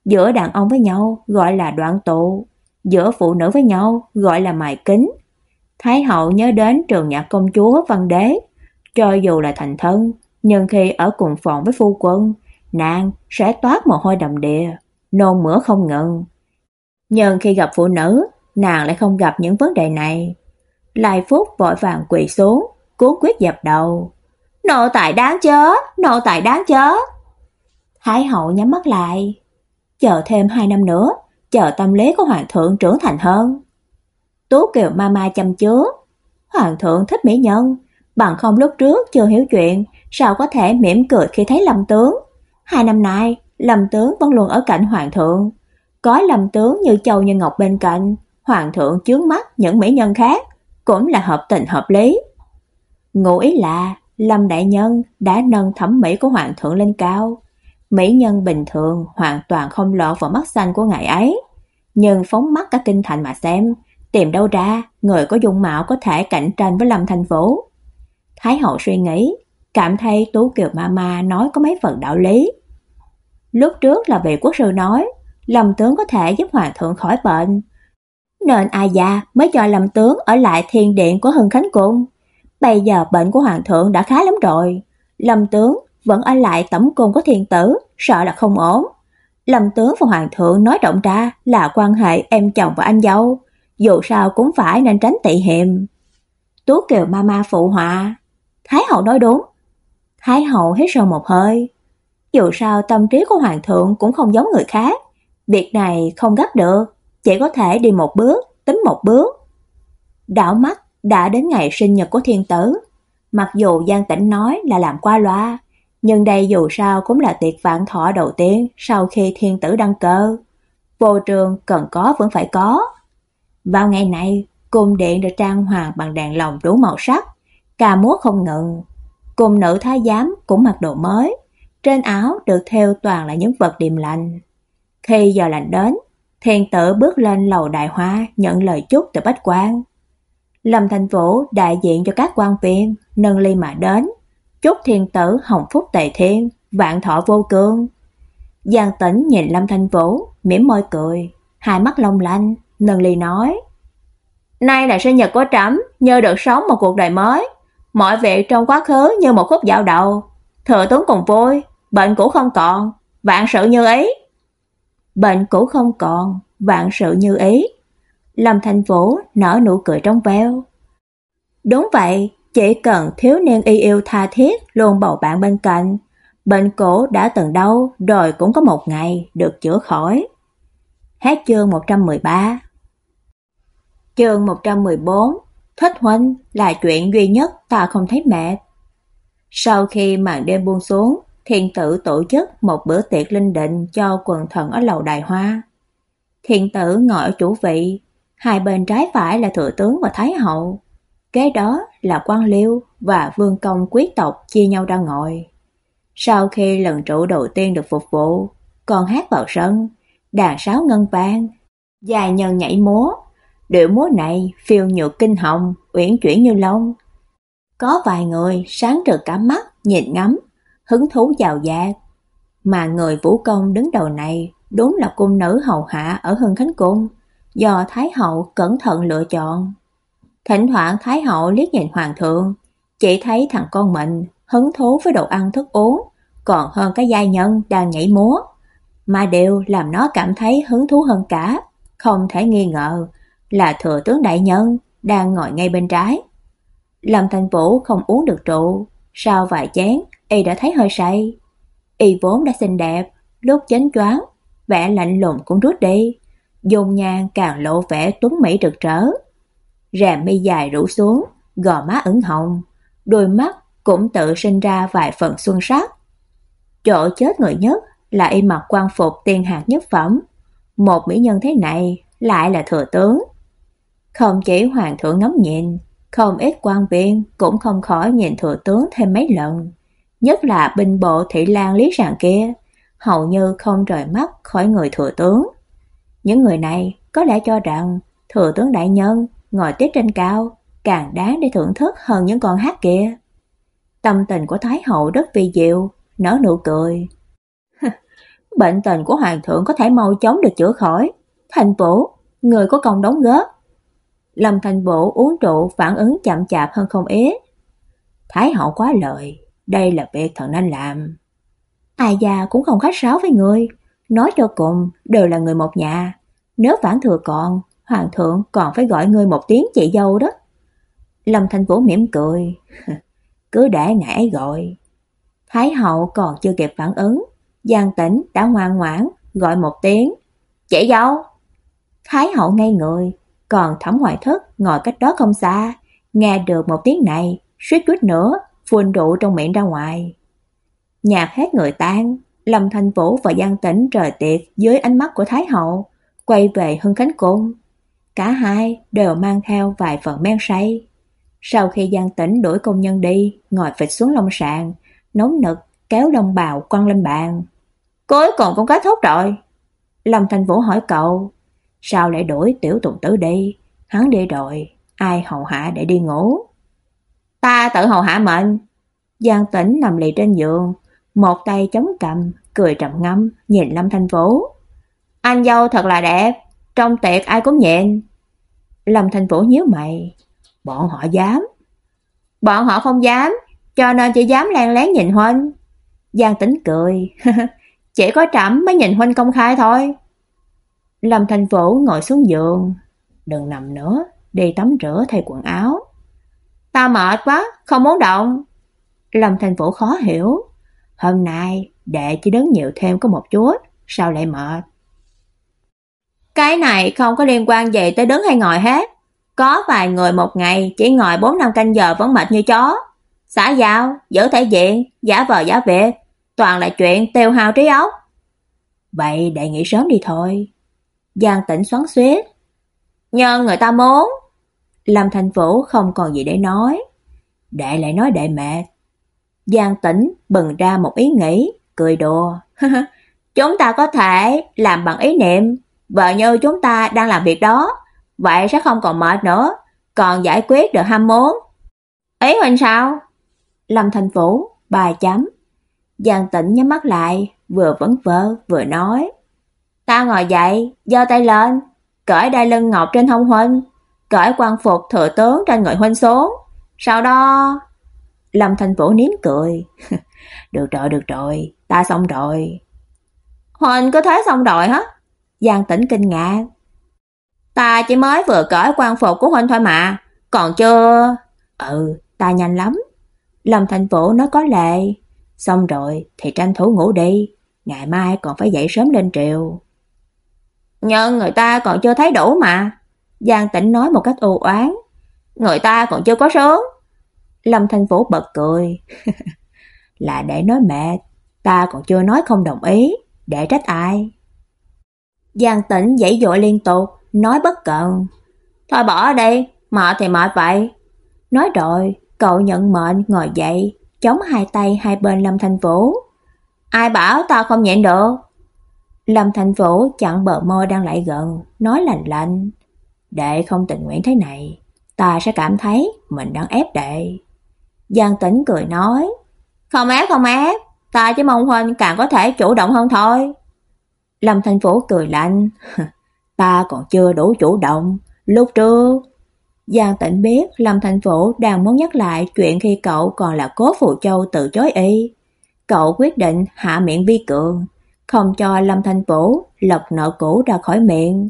Giữa đàn ông với nhau gọi là đoạn tụ, giữa phụ nữ với nhau gọi là mài kính. Thái hậu nhớ đến trường nhạc công chúa văn đế, cho dù là thành thân, nhưng khi ở cùng phòng với phu quân, nàng sẽ toát mồ hôi đầm đìa, nôn mửa không ngừng. Nhưng khi gặp phụ nữ, nàng lại không gặp những vấn đề này. Lai Phúc vội vàng quỳ xuống, cuốn quyết dập đầu. Nô tài đáng chớ nô tài đáng chớ Thái hậu nhắm mắt lại, chờ thêm hai năm nữa, chờ tâm lý của hoàng thượng trưởng thành hơn. Tú Kiều Mama chăm chứa, hoàng thượng thích mỹ nhân, bằng không lúc trước chưa hiểu chuyện, sao có thể mỉm cười khi thấy Lâm tướng. Hai năm nay, Lâm tướng vẫn luôn ở cạnh hoàng thượng, có Lâm tướng như châu như ngọc bên cạnh, hoàng thượng chướng mắt những mỹ nhân khác, cũng là hợp tình hợp lý. Ngụ ý là Lâm đại nhân đã nâng thẩm mỹ của hoàng thượng lên cao. Mỹ nhân bình thường hoàn toàn không lọt vào mắt xanh của ngài ấy, nhưng phóng mắt cả kinh thành mà xem, tìm đâu ra người có dung mạo có thể cạnh tranh với Lâm Thành Vũ. Thái hậu suy nghĩ, cảm thấy Tú Kiều Mama nói có mấy phần đạo lý. Lúc trước là vị quốc sư nói, Lâm tướng có thể giúp hoàng thượng khỏi bệnh, nên A gia mới cho Lâm tướng ở lại thiên điện của Hưng Khánh cung. Bây giờ bệnh của hoàng thượng đã khá lắm rồi, Lâm tướng vẫn ở lại tẩm cung của thiên tử, sợ là không ổn. Lâm tướng và hoàng thượng nói rộng ra là quan hệ em chồng và anh dâu, dù sao cũng phải nên tránh tị hiềm. Tú Kiều Mama phụ họa, Thái hậu nói đúng. Thái hậu hít sâu một hơi. Dù sao tâm trí của hoàng thượng cũng không giống người khác, việc này không gấp được, chỉ có thể đi một bước, tính một bước. Đảo mắt đã đến ngày sinh nhật của thiên tử, mặc dù Giang Tĩnh nói là làm qua loa, nhưng đây dù sao cũng là tiệc vạn thọ đầu tiên sau khi thiên tử đăng cơ. Vô trường cần có vẫn phải có. Vào ngày này, cung điện được trang hoàng bằng đèn lồng đủ màu sắc, ca múa không ngừng. cung nữ thái giám cũng mặc đồ mới, trên áo được thêu toàn là những vật điềm lành. Khi giờ lành đến, thiên tử bước lên lầu đại hoa nhận lời chúc từ bách quan. Lâm Thành Vũ đại diện cho các quan viên nâng ly mà đến, chúc thiên tử hồng phúc tề thiên, vạn thọ vô cương. Giang Tĩnh nhìn Lâm Thanh Vũ, mỉm môi cười, hai mắt long lanh, nâng ly nói: Nay là sinh nhật của trẫm, nhờ được sống một cuộc đời mới. Mọi việc trong quá khứ như một khúc dạo đầu. Thừa tướng cùng vui, bệnh cũ không còn, vạn sự như ý. Bệnh cũ không còn, vạn sự như ý. Lâm Thành Vũ nở nụ cười trong veo. Đúng vậy, chỉ cần thiếu niên y yêu tha thiết luôn bầu bạn bên cạnh, bệnh cổ đã từng đau rồi cũng có một ngày được chữa khỏi. Hết chương 113 Chương 114 Thích huynh là chuyện duy nhất ta không thấy mệt. Sau khi màn đêm buông xuống, thiên tử tổ chức một bữa tiệc linh định cho quần thần ở lầu đài hoa. Thiên tử ngồi ở chủ vị, hai bên trái phải là thừa tướng và thái hậu. Kế đó là quan liêu và vương công quý tộc chia nhau ra ngồi. Sau khi lần trụ đầu tiên được phục vụ, còn hát vào sân, đàn sáo ngân vang, dài nhân nhảy múa. Điệu múa này phiêu nhược kinh hồng, uyển chuyển như lông. Có vài người sáng rực cả mắt, nhìn ngắm, hứng thú giàu dạt. Mà người vũ công đứng đầu này đúng là cung nữ hầu hạ ở Hưng Khánh Cung, do Thái Hậu cẩn thận lựa chọn. Thỉnh thoảng Thái Hậu liếc nhìn Hoàng thượng, chỉ thấy thằng con mình hứng thú với đồ ăn thức uống, còn hơn cái giai nhân đang nhảy múa mà đều làm nó cảm thấy hứng thú hơn cả, không thể nghi ngờ là thừa tướng đại nhân đang ngồi ngay bên trái. Lâm Thành Vũ không uống được rượu, sau vài chén, y đã thấy hơi say. Y vốn đã xinh đẹp, lúc chánh choáng, vẻ lạnh lùng cũng rút đi, dung nhan càng lộ vẻ tuấn mỹ rực rỡ. Rèm mi dài rủ xuống, gò má ửng hồng, đôi mắt cũng tự sinh ra vài phần xuân sắc. Chỗ chết người nhất là y mặc quan phục tiên hạt nhất phẩm. Một mỹ nhân thế này lại là thừa tướng. Không chỉ hoàng thượng ngắm nhìn, không ít quan viên cũng không khỏi nhìn thừa tướng thêm mấy lần. Nhất là binh bộ thị lang lý sàng kia, hầu như không rời mắt khỏi người thừa tướng. Những người này có lẽ cho rằng thừa tướng đại nhân ngồi tiếp trên cao càng đáng để thưởng thức hơn những con hát kia. Tâm tình của Thái hậu rất vi diệu, nở nụ cười bệnh tình của hoàng thượng có thể mau chóng được chữa khỏi. Thành Vũ, người có công đóng góp. Lâm Thành Vũ uống rượu phản ứng chậm chạp hơn không ít. Thái hậu quá lời, đây là việc thần nên làm. Ai già cũng không khách sáo với người, nói cho cùng đều là người một nhà. Nếu phản thừa còn, hoàng thượng còn phải gọi người một tiếng chị dâu đó. Lâm Thành Vũ mỉm cười. Cứ để ngải gọi. Thái hậu còn chưa kịp phản ứng, Giang Tĩnh đã ngoan ngoãn gọi một tiếng, "Chị dâu." Thái hậu ngay người, còn Thẩm Hoài Thất ngồi cách đó không xa, nghe được một tiếng này, suýt chút nữa phun rượu trong miệng ra ngoài. Nhạc hết người tan, Lâm Thanh Vũ và Giang Tĩnh rời tiệc dưới ánh mắt của Thái hậu, quay về Hưng Khánh cung. Cả hai đều mang theo vài phần men say. Sau khi Giang Tĩnh đuổi công nhân đi, ngồi phịch xuống lông sàn, nóng nực kéo đồng bào quăng lên bàn. Cuối cùng cũng kết thúc rồi. Lâm Thành Vũ hỏi cậu, sao lại đuổi tiểu tùng tử đi? Hắn đi rồi, ai hầu hạ để đi ngủ? Ta tự hầu hạ mình. Giang Tĩnh nằm lì trên giường, một tay chống cằm, cười trầm ngâm nhìn Lâm Thanh Vũ. Anh dâu thật là đẹp, trong tiệc ai cũng nhện. Lâm thành Vũ nhíu mày, bọn họ dám. Bọn họ không dám, cho nên chỉ dám lén lén nhìn huynh. Giang Tĩnh cười. Chỉ có trẫm mới nhìn huynh công khai thôi. Lâm Thành Vũ ngồi xuống giường. Đừng nằm nữa, đi tắm rửa thay quần áo. Ta mệt quá, không muốn động. Lâm Thành Vũ khó hiểu. Hôm nay, đệ chỉ đứng nhiều thêm có một chút, sao lại mệt? Cái này không có liên quan gì tới đứng hay ngồi hết. Có vài người một ngày chỉ ngồi 4 năm canh giờ vẫn mệt như chó. Xã giao, giữ thể diện, giả vờ giả việc, toàn là chuyện tiêu hao trí óc. Vậy đệ nghỉ sớm đi thôi. Giang Tĩnh xoắn xuýt. Nhưng người ta muốn. Lâm Thành Vũ không còn gì để nói. Đệ lại nói đệ mệt. Giang Tĩnh bừng ra một ý nghĩ, cười đùa. chúng ta có thể làm bằng ý niệm, vợ như chúng ta đang làm việc đó, vậy sẽ không còn mệt nữa, còn giải quyết được ham muốn. Ý huynh sao? Lâm Thành Vũ, bà chấm. Giang Tĩnh nhắm mắt lại, vừa vấn vơ vừa nói. Ta ngồi dậy, giơ tay lên, cởi đai lưng ngọc trên hông huynh. cởi quan phục thừa tướng trên người huynh xuống. Sau đó, Lâm Thành Vũ nín cười. được rồi, được rồi, ta xong rồi. Huynh có thế xong rồi hả? Giang Tĩnh kinh ngạc. Ta chỉ mới vừa cởi quan phục của huynh thôi mà, còn chưa. Ừ, ta nhanh lắm. Lâm Thành Vũ nói có lệ. Xong rồi thì tranh thủ ngủ đi, ngày mai còn phải dậy sớm lên triều. Nhưng người ta còn chưa thấy đủ mà. Giang Tĩnh nói một cách u oán. Người ta còn chưa có sớm. Lâm Thành Vũ bật cười. Là để nói mệt, ta còn chưa nói không đồng ý, để trách ai. Giang Tĩnh dãy dội liên tục, nói bất cận. Thôi bỏ đi, mệt thì mệt vậy. Nói rồi, cậu nhận mệnh ngồi dậy, chống hai tay hai bên Lâm Thành Vũ. Ai bảo ta không nhịn được? Lâm Thành Vũ chặn bờ môi đang lại gần, nói lạnh lạnh. Đệ không tình nguyện thế này, ta sẽ cảm thấy mình đang ép đệ. Giang Tĩnh cười nói, không ép không ép, ta chỉ mong huynh càng có thể chủ động hơn thôi. Lâm Thành phố cười lạnh, ta còn chưa đủ chủ động, lúc trước Giang Tĩnh biết Lâm Thành phố đang muốn nhắc lại chuyện khi cậu còn là cố phụ châu từ chối y. Cậu quyết định hạ miệng vi cường, không cho Lâm Thành phố lật nợ cũ ra khỏi miệng.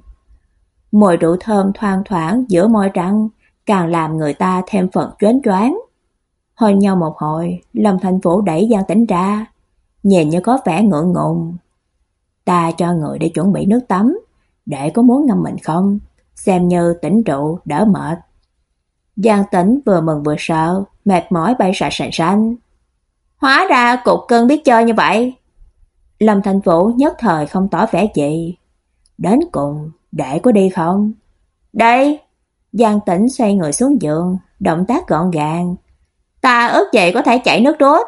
Mùi rượu thơm thoang thoảng giữa môi răng càng làm người ta thêm phần choáng choáng. Hôn nhau một hồi, Lâm Thành phố đẩy Giang Tĩnh ra, nhìn như có vẻ ngượng ngùng. Ta cho người để chuẩn bị nước tắm, để có muốn ngâm mình không? Xem như tỉnh rượu đỡ mệt. Giang Tĩnh vừa mừng vừa sợ, mệt mỏi bay sạch sành sanh Hóa ra cục cưng biết chơi như vậy. Lâm Thành Vũ nhất thời không tỏ vẻ gì. Đến cùng, để có đi không? Đây! Giang Tĩnh xoay người xuống giường, động tác gọn gàng. Ta ước gì có thể chảy nước rút.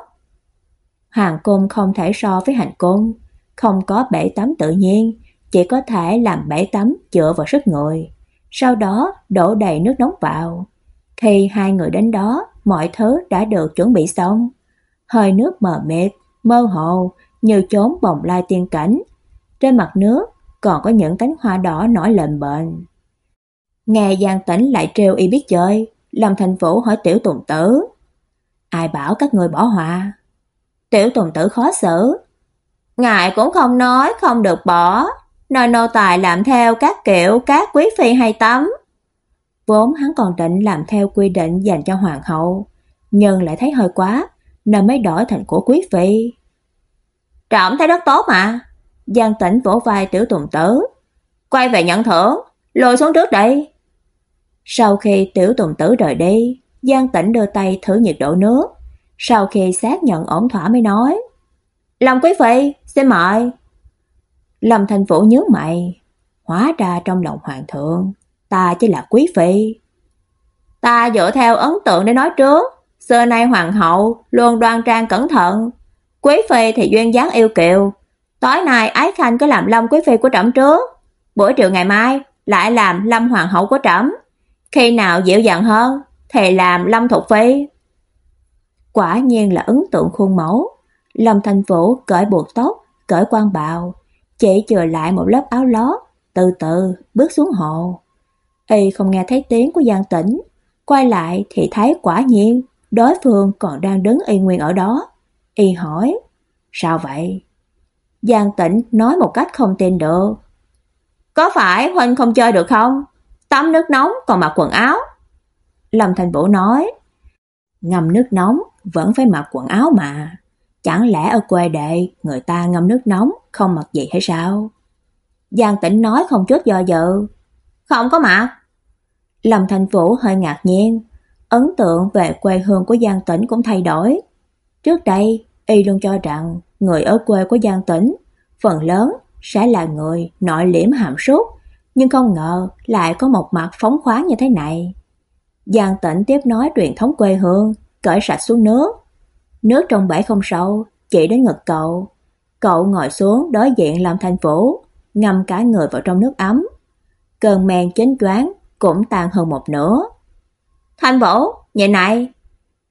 Hàng cung không thể so với hành cung, không có bể tắm tự nhiên, chỉ có thể làm bể tắm dựa vào sức người. Sau đó đổ đầy nước nóng vào. Khi hai người đến đó, mọi thứ đã được chuẩn bị xong. Hơi nước mờ mịt, mơ hồ, như chốn bồng lai tiên cảnh. Trên mặt nước còn có những cánh hoa đỏ nổi lên bền. Nghe Giang Tĩnh lại trêu y biết chơi, Lâm Thành Vũ hỏi Tiểu Tùng Tử. Ai bảo các người bỏ hòa? Tiểu Tùng Tử khó xử. Ngài cũng không nói không được bỏ, nơi nô tài làm theo các kiểu các quý phi hay tắm. Vốn hắn còn định làm theo quy định dành cho hoàng hậu, nhưng lại thấy hơi quá, nên mới đổi thành của quý phi. Trộm thấy rất tốt mà. Giang Tĩnh vỗ vai Tiểu Tùng Tử, quay về nhận thưởng, lôi xuống trước đây. Sau khi Tiểu Tùng Tử rời đi, Giang Tĩnh đưa tay thử nhiệt độ nước, sau khi xác nhận ổn thỏa mới nói: "Lâm quý phi, xin mời." Lâm Thành Vũ nhớ mày, hóa ra trong lòng hoàng thượng ta chỉ là quý phi. Ta dựa theo ấn tượng để nói trước, xưa nay hoàng hậu luôn đoan trang cẩn thận, quý phi thì duyên dáng yêu kiều. Tối nay Ái Khanh cứ làm Lâm quý phi của trẫm trước, buổi chiều ngày mai lại làm Lâm hoàng hậu của trẫm. Khi nào dịu dàng hơn thì làm Lâm thuộc phi. Quả nhiên là ấn tượng khuôn mẫu. Lâm Thành Vũ cởi buộc tóc, cởi quan bào, chỉ chừa lại một lớp áo lót, từ từ bước xuống hồ. Y không nghe thấy tiếng của Giang Tĩnh, quay lại thì thấy quả nhiên đối phương còn đang đứng y nguyên ở đó. Y hỏi, sao vậy? Giang Tĩnh nói một cách không tin được. Có phải Huynh không chơi được không? Tắm nước nóng còn mặc quần áo. Lâm Thành Vũ nói, ngâm nước nóng vẫn phải mặc quần áo mà. Chẳng lẽ ở quê đệ người ta ngâm nước nóng không mặc gì hay sao? Giang Tĩnh nói không chút do dự. Không có mà. Lâm Thành Vũ hơi ngạc nhiên, ấn tượng về quê hương của Giang Tĩnh cũng thay đổi. Trước đây, y luôn cho rằng người ở quê của Giang Tĩnh phần lớn sẽ là người nội liễm hàm súc, nhưng không ngờ lại có một mặt phóng khoáng như thế này. Giang Tĩnh tiếp nói truyền thống quê hương, cởi sạch xuống nước. Nước trong bể không sâu, chỉ đến ngực cậu. Cậu ngồi xuống đối diện làm thành Vũ, ngâm cả người vào trong nước ấm. Cơn men chến choáng cũng tan hơn một nửa. Thanh Vũ, nhẹ này.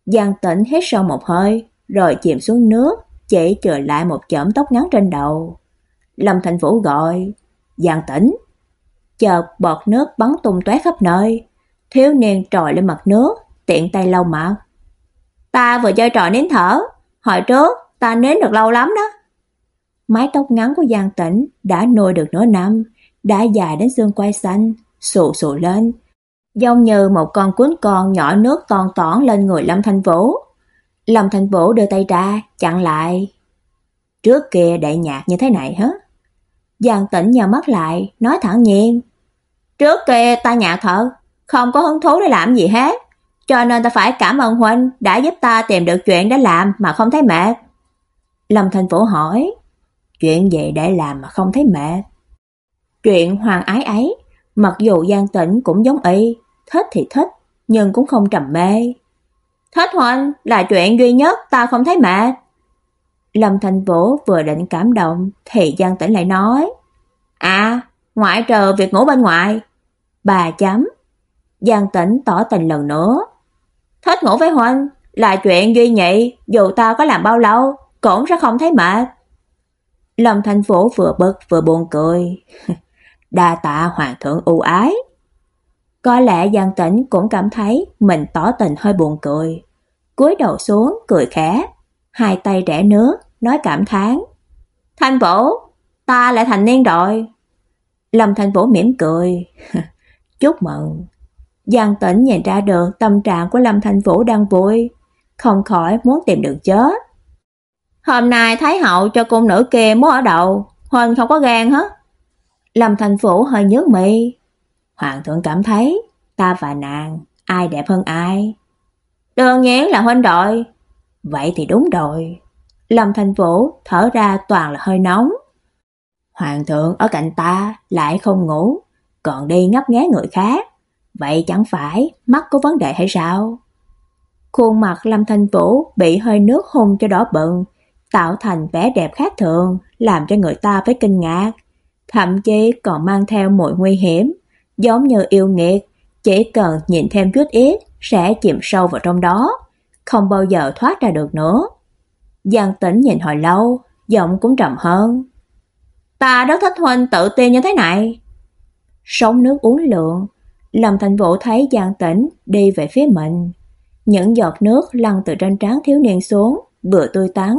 Giang Tĩnh hít sâu một hơi, rồi chìm xuống nước, chỉ trở lại một chỏm tóc ngắn trên đầu. Lâm Thành Vũ gọi, Giang Tĩnh. Chợt bọt nước bắn tung tóe khắp nơi, Thiếu niên trồi lên mặt nước, tiện tay lau mặt. Ta vừa chơi trò nín thở, hồi trước ta nín được lâu lắm đó. Mái tóc ngắn của Giang Tĩnh đã nuôi được nửa năm, đã dài đến xương quai xanh, sụ sụ lên, giống như một con cuốn con nhỏ nước tòn tỏn lên người Lâm Thanh Vũ. Lâm Thanh Vũ đưa tay ra, chặn lại. Trước kia đại nhạc như thế này hả? Giang Tĩnh nhào mắt lại, nói thẳng nhiên. Trước kia ta nhạc thật, không có hứng thú để làm gì hết, cho nên ta phải cảm ơn huynh đã giúp ta tìm được chuyện để làm mà không thấy mệt. Lâm Thành Vũ hỏi, chuyện gì để làm mà không thấy mệt? Chuyện hoàng ái ấy, mặc dù Giang Tĩnh cũng giống y, thích thì thích, nhưng cũng không trầm mê. Thích huynh là chuyện duy nhất ta không thấy mệt. Lâm Thành Vũ vừa định cảm động thì Giang Tĩnh lại nói: "À, ngoại trừ việc ngủ bên ngoài." Bà chấm. Giang Tĩnh tỏ tình lần nữa hết ngủ với huynh là chuyện duy nhị, dù ta có làm bao lâu cũng sẽ không thấy mệt." Lâm Thành Phổ vừa bực vừa buồn cười. Đa tạ hoàng thượng ưu ái. Có lẽ Giang Tĩnh cũng cảm thấy mình tỏ tình hơi buồn cười. cúi đầu xuống cười khẽ, hai tay rẽ nước, nói cảm thán. "Thành Phổ, ta lại thành niên rồi. Lâm Thành Phổ mỉm cười. Chúc mừng. Giang Tĩnh nhìn ra được tâm trạng của Lâm Thanh Vũ đang vui, không khỏi muốn tìm đường chết. Hôm nay Thái hậu cho cung nữ kia muốn ở đầu, Huỳnh không có gan hết. Lâm Thanh Vũ hơi nhớ mi. Hoàng thượng cảm thấy ta và nàng ai đẹp hơn ai? Đương nhiên là huynh đội Vậy thì đúng rồi. Lâm Thanh Vũ thở ra toàn là hơi nóng. Hoàng thượng ở cạnh ta lại không ngủ, còn đi ngấp nghé người khác. Vậy chẳng phải mắt có vấn đề hay sao? Khuôn mặt Lâm Thanh Vũ bị hơi nước hôn cho đỏ bừng, tạo thành vẻ đẹp khác thường, làm cho người ta phải kinh ngạc. Thậm chí còn mang theo mùi nguy hiểm, giống như yêu nghiệt, chỉ cần nhìn thêm chút ít sẽ chìm sâu vào trong đó, không bao giờ thoát ra được nữa. Giang Tĩnh nhìn hồi lâu, giọng cũng trầm hơn. Ta đã thích huynh tự tin như thế này. Sống nước uống lượng, Lâm Thành Vũ thấy Giang Tĩnh đi về phía mình. Những giọt nước lăn từ trên trán thiếu niên xuống, vừa tươi tắn,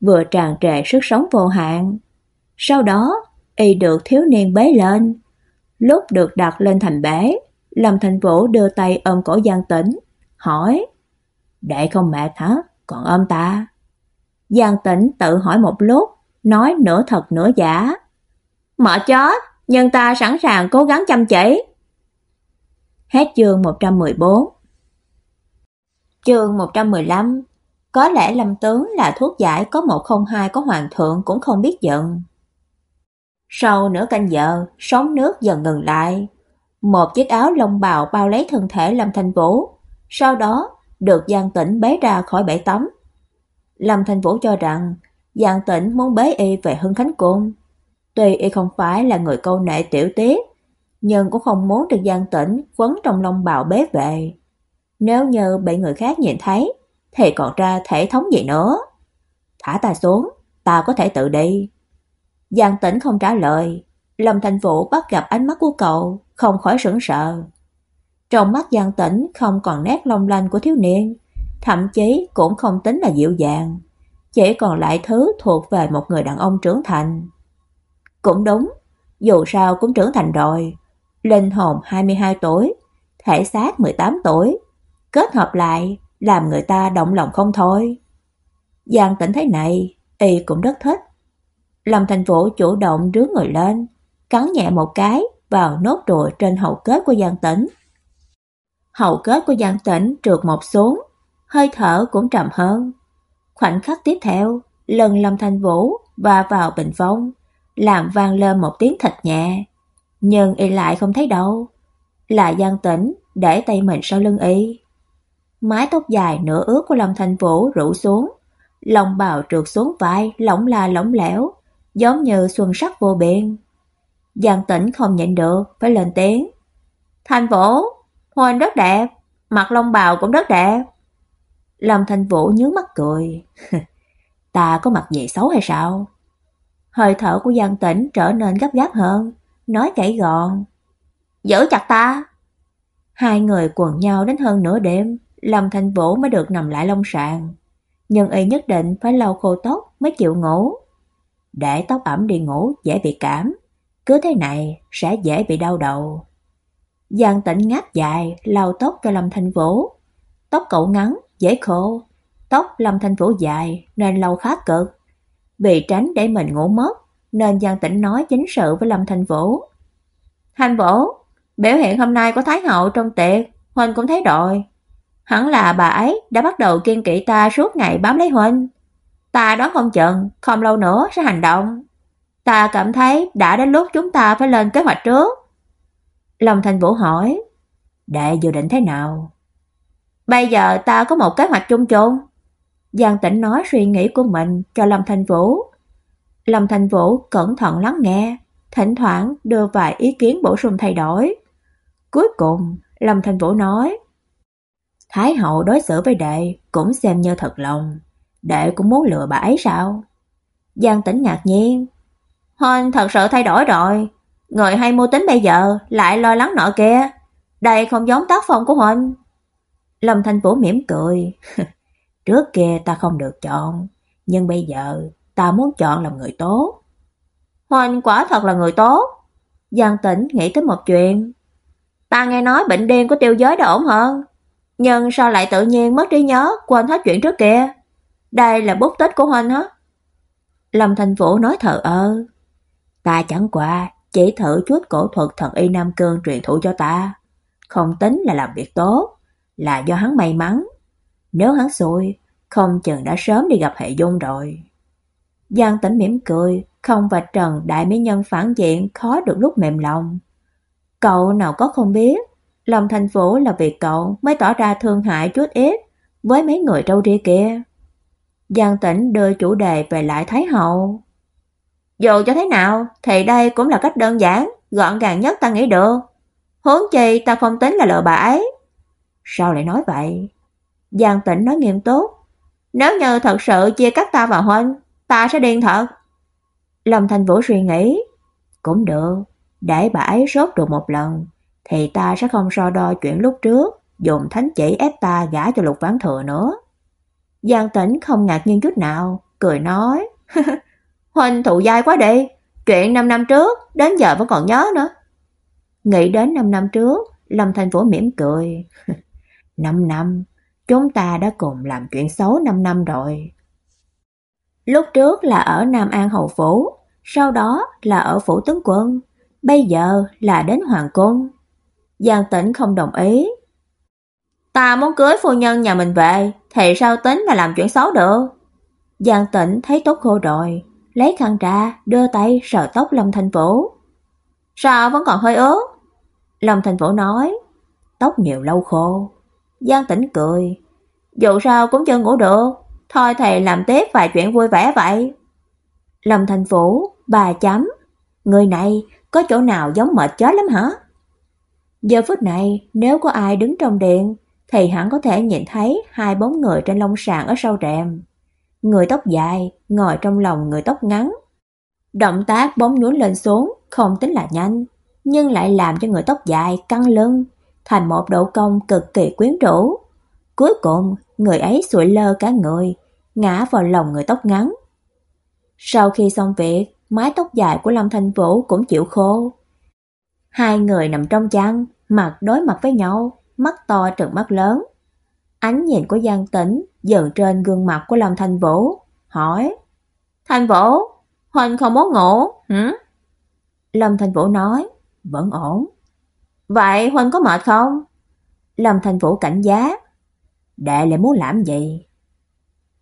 vừa tràn trề sức sống vô hạn. Sau đó, y được thiếu niên bế lên. Lúc được đặt lên thành bể, Lâm Thành Vũ đưa tay ôm cổ Giang Tĩnh, hỏi: "Đệ không mệt hả? Còn ôm ta?" Giang Tĩnh tự hỏi một lúc, nói nửa thật nửa giả. "Mở chó, nhưng ta sẵn sàng cố gắng chăm chỉ." Hết chương 114. Chương 115 có lẽ Lâm Tướng là thuốc giải có 102 có hoàng thượng cũng không biết giận. Sau nửa canh giờ, sóng nước dần ngừng lại. Một chiếc áo lông bào bao lấy thân thể Lâm Thanh Vũ, sau đó được Giang Tĩnh bế ra khỏi bể tắm. Lâm Thanh Vũ cho rằng Giang Tĩnh muốn bế y về Hưng Khánh Cung. Tuy y không phải là người câu nệ tiểu tiết, nhưng cũng không muốn được Giang Tĩnh quấn trong lòng bào bế về. Nếu như bị người khác nhìn thấy, thì còn ra thể thống gì nữa. Thả ta xuống, ta có thể tự đi. Giang Tĩnh không trả lời, Lâm Thành Vũ bắt gặp ánh mắt của cậu, không khỏi sững sờ. Trong mắt Giang Tĩnh không còn nét long lanh của thiếu niên, thậm chí cũng không tính là dịu dàng, chỉ còn lại thứ thuộc về một người đàn ông trưởng thành. Cũng đúng, dù sao cũng trưởng thành rồi, linh hồn 22 tuổi, thể xác 18 tuổi, kết hợp lại làm người ta động lòng không thôi. Giang Tĩnh thấy này, y cũng rất thích. Lâm Thành Vũ chủ động rướn người lên, cắn nhẹ một cái vào nốt ruồi trên hậu kết của Giang Tĩnh. Hậu kết của Giang Tĩnh trượt một xuống, hơi thở cũng trầm hơn. Khoảnh khắc tiếp theo, lần Lâm Thành Vũ va vào bình phong, làm vang lên một tiếng thịt nhẹ. Nhưng y lại không thấy đâu. Là Giang Tĩnh để tay mình sau lưng y. Mái tóc dài nửa ướt của Lâm Thành Vũ rủ xuống, lòng bào trượt xuống vai, lỏng la lỏng lẻo, giống như xuân sắc vô biên. Giang Tĩnh không nhịn được, phải lên tiếng. Thành Vũ, Huỳnh rất đẹp, mặt lông bào cũng rất đẹp. Lâm Thành Vũ nhướng mắt cười. Ta có mặt gì xấu hay sao? Hơi thở của Giang Tĩnh trở nên gấp gáp hơn, nói gãy gọn. Giữ chặt ta. Hai người quần nhau đến hơn nửa đêm, Lâm thanh Vũ mới được nằm lại lông sàn. Nhưng y nhất định phải lau khô tóc mới chịu ngủ. Để tóc ẩm đi ngủ dễ bị cảm, cứ thế này sẽ dễ bị đau đầu. Giang Tĩnh ngáp dài lau tóc cho Lâm thanh Vũ. Tóc cậu ngắn, dễ khô, tóc Lâm thanh Vũ dài nên lau khá cực. Vì tránh để mình ngủ mất, nên Giang Tĩnh nói chính sự với Lâm Thành Vũ. Thành Vũ, biểu hiện hôm nay của Thái hậu trong tiệc, huynh cũng thấy rồi. Hẳn là bà ấy đã bắt đầu kiên kỵ ta suốt ngày bám lấy huynh. Ta đoán không chừng, không lâu nữa sẽ hành động. Ta cảm thấy đã đến lúc chúng ta phải lên kế hoạch trước. Lâm Thành Vũ hỏi, đệ dự định thế nào? Bây giờ ta có một kế hoạch chung chung. Giang Tĩnh nói suy nghĩ của mình cho Lâm Thành Vũ. Lâm Thành Vũ cẩn thận lắng nghe, thỉnh thoảng đưa vài ý kiến bổ sung thay đổi. Cuối cùng, Lâm Thành Vũ nói: Thái hậu đối xử với đệ cũng xem như thật lòng, đệ cũng muốn lừa bà ấy sao? Giang Tĩnh ngạc nhiên, "Huynh thật sự thay đổi rồi, người hay mưu tính bây giờ lại lo lắng nọ kia, đây không giống tác phong của huynh." Lâm Thành Vũ mỉm cười. Trước kia ta không được chọn, nhưng bây giờ ta muốn chọn làm người tốt. Huynh quả thật là người tốt. Giang Tĩnh nghĩ tới một chuyện. Ta nghe nói bệnh điên của tiêu giới đã ổn hơn, nhưng sao lại tự nhiên mất trí nhớ, quên hết chuyện trước kia? Đây là bút tích của Huynh hả? Lâm Thành Vũ nói thờ ơ. Ta chẳng qua chỉ thử chút cổ thuật thần y Nam Cương truyền thụ cho ta, không tính là làm việc tốt, là do hắn may mắn. Nếu hắn xui, không chừng đã sớm đi gặp hệ dung rồi. Giang Tĩnh mỉm cười, không vạch trần đại mỹ nhân phản diện khó được lúc mềm lòng. Cậu nào có không biết, lòng thành phố là vì cậu mới tỏ ra thương hại chút ít với mấy người trâu ria kia. Giang Tĩnh đưa chủ đề về lại Thái Hậu. Dù cho thế nào thì đây cũng là cách đơn giản, gọn gàng nhất ta nghĩ được. Huống chi ta không tính là lừa bà ấy. Sao lại nói vậy? Giang Tĩnh nói nghiêm túc. Nếu như thật sự chia cắt ta và Huynh, ta sẽ điên thật. Lâm Thành Vũ suy nghĩ. Cũng được, để bà ấy sốt được một lần, thì ta sẽ không so đo chuyện lúc trước, dùng thánh chỉ ép ta gả cho lục ván thừa nữa. Giang Tĩnh không ngạc nhiên chút nào, cười nói. Huynh thụ dai quá đi, chuyện 5 năm trước, đến giờ vẫn còn nhớ nữa. Nghĩ đến 5 năm trước, Lâm Thành Vũ mỉm cười. 5 năm, chúng ta đã cùng làm chuyện xấu 5 năm rồi. Lúc trước là ở Nam An hậu Phủ, sau đó là ở Phủ Tướng Quân, bây giờ là đến Hoàng Cung. Giang Tĩnh không đồng ý. Ta muốn cưới phu nhân nhà mình về, thì sao tính mà làm chuyện xấu được? Giang Tĩnh thấy tóc khô rồi, lấy khăn ra, đưa tay sờ tóc Lâm Thành Vũ. Sao vẫn còn hơi ướt? Lâm Thành Vũ nói, tóc nhiều lâu khô. Giang Tĩnh cười, dù sao cũng chưa ngủ được, thôi thầy làm tiếp vài chuyện vui vẻ vậy. Lâm Thành Vũ, bà chấm, người này có chỗ nào giống mệt chết lắm hả? Giờ phút này, nếu có ai đứng trong điện, thì hẳn có thể nhìn thấy hai bóng người trên lông sàn ở sau rèm. Người tóc dài, ngồi trong lòng người tóc ngắn. Động tác bóng nhún lên xuống, không tính là nhanh, nhưng lại làm cho người tóc dài căng lưng, thành một độ cong cực kỳ quyến rũ. Cuối cùng, người ấy sụi lơ cả người, ngã vào lòng người tóc ngắn. Sau khi xong việc, mái tóc dài của Lâm Thanh Vũ cũng chịu khô. Hai người nằm trong chăn, mặt đối mặt với nhau, mắt to trừng mắt lớn. Ánh nhìn của Giang Tĩnh dừng trên gương mặt của Lâm Thanh Vũ, hỏi: "Thanh Vũ, huynh không muốn ngủ, hử?" Lâm Thanh Vũ nói: "Vẫn ổn." "Vậy huynh có mệt không?" Lâm Thanh Vũ cảnh giác. "Đệ lại muốn làm gì?"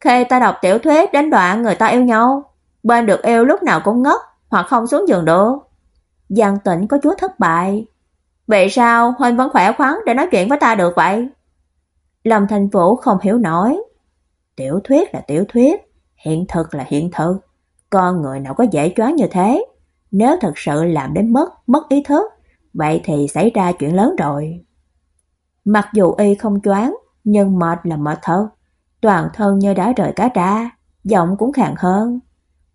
Khi ta đọc tiểu thuyết đến đoạn người ta yêu nhau, bên được yêu lúc nào cũng ngất hoặc không xuống giường được. Giang Tĩnh có chút thất bại. Vậy sao Huynh vẫn khỏe khoắn để nói chuyện với ta được vậy? Lâm Thành Vũ không hiểu nổi. Tiểu thuyết là tiểu thuyết, hiện thực là hiện thực. Con người nào có dễ choáng như thế? Nếu thật sự làm đến mất, mất ý thức, vậy thì xảy ra chuyện lớn rồi. Mặc dù y không choáng, nhưng mệt là mệt thật. Toàn thân như đã rời cá ra, giọng cũng khàn hơn.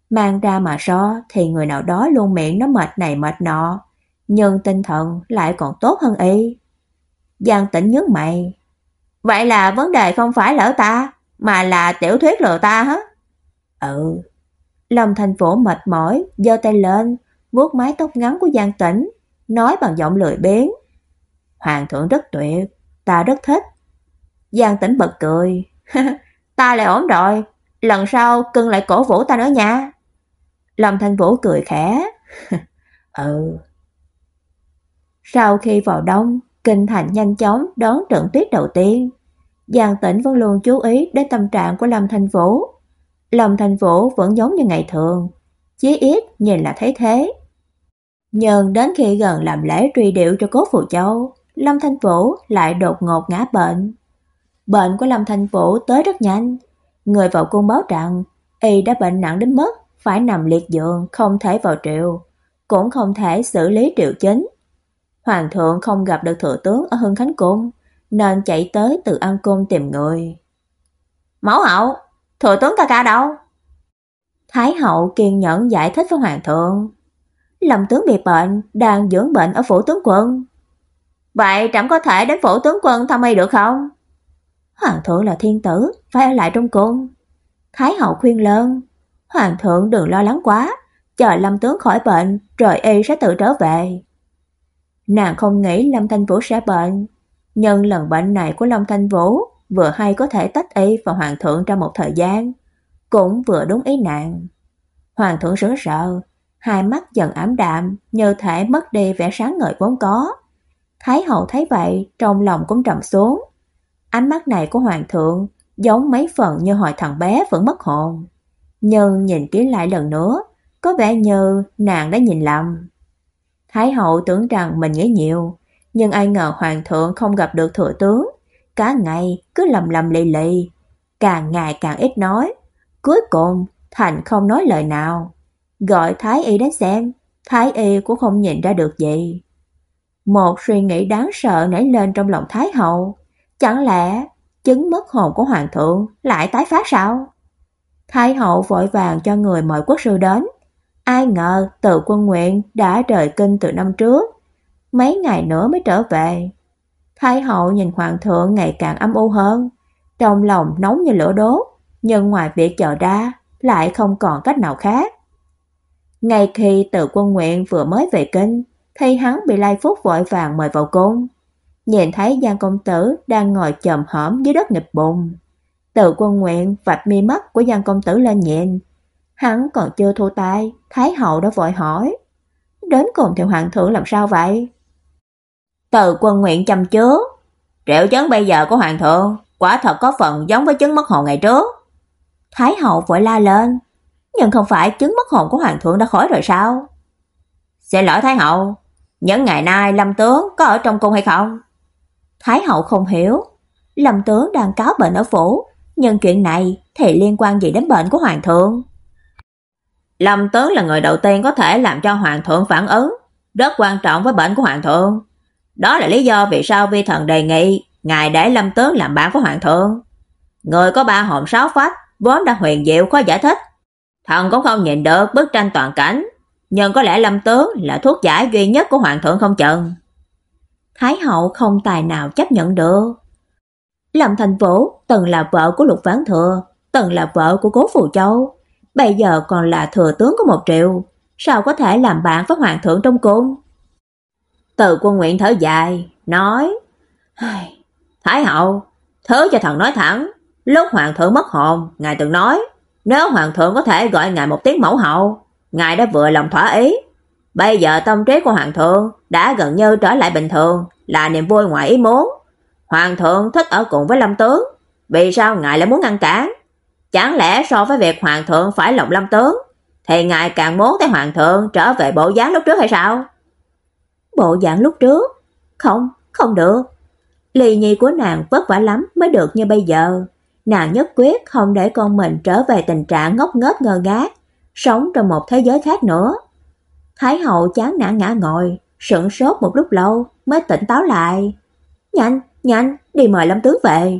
Mang ra mà so thì người nào đó luôn miệng nó mệt này mệt nọ, nhưng tinh thần lại còn tốt hơn y. Giang Tĩnh nhướng mày. Vậy là vấn đề không phải lỡ ta, mà là tiểu thuyết lừa ta hả? Ừ. Lâm Thành Phổ mệt mỏi, giơ tay lên, vuốt mái tóc ngắn của Giang Tĩnh, nói bằng giọng lười biếng. Hoàng thượng rất tuyệt, ta rất thích. Giang Tĩnh bật cười. ta lại ổn rồi, lần sau cưng lại cổ vũ ta nữa nha. Lâm Thanh Vũ cười khẽ. ừ. Sau khi vào đông, kinh thành nhanh chóng đón trận tuyết đầu tiên. Giang Tĩnh vẫn luôn chú ý đến tâm trạng của Lâm Thanh Vũ. Lâm Thanh Vũ vẫn giống như ngày thường, chí ít nhìn là thấy thế. Nhưng đến khi gần làm lễ truy điệu cho cố Phù Châu, Lâm Thanh Vũ lại đột ngột ngã bệnh. Bệnh của Lâm Thanh Vũ tới rất nhanh, người vào cung báo rằng y đã bệnh nặng đến mức phải nằm liệt giường, không thể vào triệu, cũng không thể xử lý triệu chính. Hoàng thượng không gặp được thừa tướng ở Hưng Khánh cung, nên chạy tới từ An cung tìm người. Mẫu hậu, thừa tướng ca ca đâu? Thái hậu kiên nhẫn giải thích với hoàng thượng. Lâm tướng bị bệnh, đang dưỡng bệnh ở phủ tướng quân. Vậy trẫm có thể đến phủ tướng quân thăm y được không? Hoàng thượng là thiên tử, phải ở lại trong cung. Thái hậu khuyên lơn. Hoàng thượng đừng lo lắng quá, chờ Lâm tướng khỏi bệnh, rồi y sẽ tự trở về. Nàng không nghĩ Lâm Thanh Vũ sẽ bệnh, nhưng lần bệnh này của Lâm Thanh Vũ vừa hay có thể tách y và Hoàng thượng trong một thời gian, cũng vừa đúng ý nàng. Hoàng thượng sững sờ, hai mắt dần ảm đạm, như thể mất đi vẻ sáng ngời vốn có. Thái hậu thấy vậy, trong lòng cũng trầm xuống. Ánh mắt này của hoàng thượng giống mấy phần như hồi thằng bé vẫn mất hồn. Nhưng nhìn kỹ lại lần nữa, có vẻ như nàng đã nhìn lầm. Thái hậu tưởng rằng mình nghĩ nhiều, nhưng ai ngờ hoàng thượng không gặp được thừa tướng, cả ngày cứ lầm lầm lì lì, càng ngày càng ít nói. Cuối cùng, Thành không nói lời nào, gọi Thái y đến xem, Thái y cũng không nhìn ra được gì. Một suy nghĩ đáng sợ nảy lên trong lòng Thái hậu, chẳng lẽ chứng mất hồn của hoàng thượng lại tái phát sao? Thái hậu vội vàng cho người mời quốc sư đến. Ai ngờ Từ Quân Nguyện đã rời kinh từ năm trước, mấy ngày nữa mới trở về. Thái hậu nhìn hoàng thượng ngày càng âm u hơn, trong lòng nóng như lửa đốt, nhưng ngoài việc chờ ra lại không còn cách nào khác. Ngay khi Từ Quân Nguyện vừa mới về kinh, thì hắn bị Lai Phúc vội vàng mời vào cung. Nhìn thấy Giang công tử đang ngồi chồm hổm dưới đất nghịch bùn. từ quân nguyện vạch mi mắt của Giang công tử lên nhìn. Hắn còn chưa thu tay, Thái hậu đã vội hỏi. Đến cùng thì hoàng thượng làm sao vậy? Từ quân nguyện chăm chứa. Triệu chứng bây giờ của hoàng thượng quả thật có phần giống với chứng mất hồn ngày trước. Thái hậu vội la lên. Nhưng không phải chứng mất hồn của hoàng thượng đã khỏi rồi sao? Xin lỗi Thái hậu, những ngày nay Lâm tướng có ở trong cung hay không? Thái hậu không hiểu, Lâm tướng đang cáo bệnh ở phủ, nhưng chuyện này thì liên quan gì đến bệnh của hoàng thượng? Lâm tướng là người đầu tiên có thể làm cho hoàng thượng phản ứng, rất quan trọng với bệnh của hoàng thượng. Đó là lý do vì sao vi thần đề nghị ngài để Lâm tướng làm bạn của hoàng thượng. Người có ba hồn sáu phách, vốn đã huyền diệu khó giải thích. Thần cũng không nhìn được bức tranh toàn cảnh, nhưng có lẽ Lâm tướng là thuốc giải duy nhất của hoàng thượng không chừng. Thái hậu không tài nào chấp nhận được. Lâm Thành Vũ từng là vợ của Lục Vãn Thừa, từng là vợ của Cố Phù Châu, bây giờ còn là thừa tướng của một triệu, sao có thể làm bạn với hoàng thượng trong cung? Từ Quân Nguyện thở dài, nói: "Thái hậu, thứ cho thần nói thẳng, lúc hoàng thượng mất hồn, ngài từng nói, nếu hoàng thượng có thể gọi ngài một tiếng mẫu hậu, ngài đã vừa lòng thỏa ý. Bây giờ tâm trí của hoàng thượng đã gần như trở lại bình thường, là niềm vui ngoài ý muốn. Hoàng thượng thích ở cùng với Lâm tướng, vì sao ngài lại muốn ngăn cản? Chẳng lẽ so với việc hoàng thượng phải lòng Lâm tướng, thì ngài càng muốn thấy hoàng thượng trở về bộ dáng lúc trước hay sao? Bộ dạng lúc trước? Không, không được. Lì nhi của nàng vất vả lắm mới được như bây giờ. Nàng nhất quyết không để con mình trở về tình trạng ngốc nghếch ngơ ngác, sống trong một thế giới khác nữa. Thái hậu chán nản ngã ngồi, sững sốt một lúc lâu mới tỉnh táo lại. "Nhanh, nhanh, đi mời Lâm tướng về."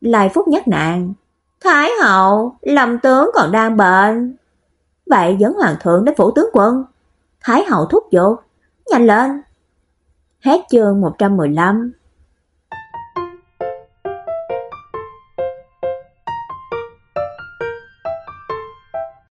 Lai Phúc nhắc nàng. "Thái hậu, Lâm tướng còn đang bệnh." Vậy dẫn hoàng thượng đến phủ tướng quân. Thái hậu thúc giục, "Nhanh lên." Hết chương 115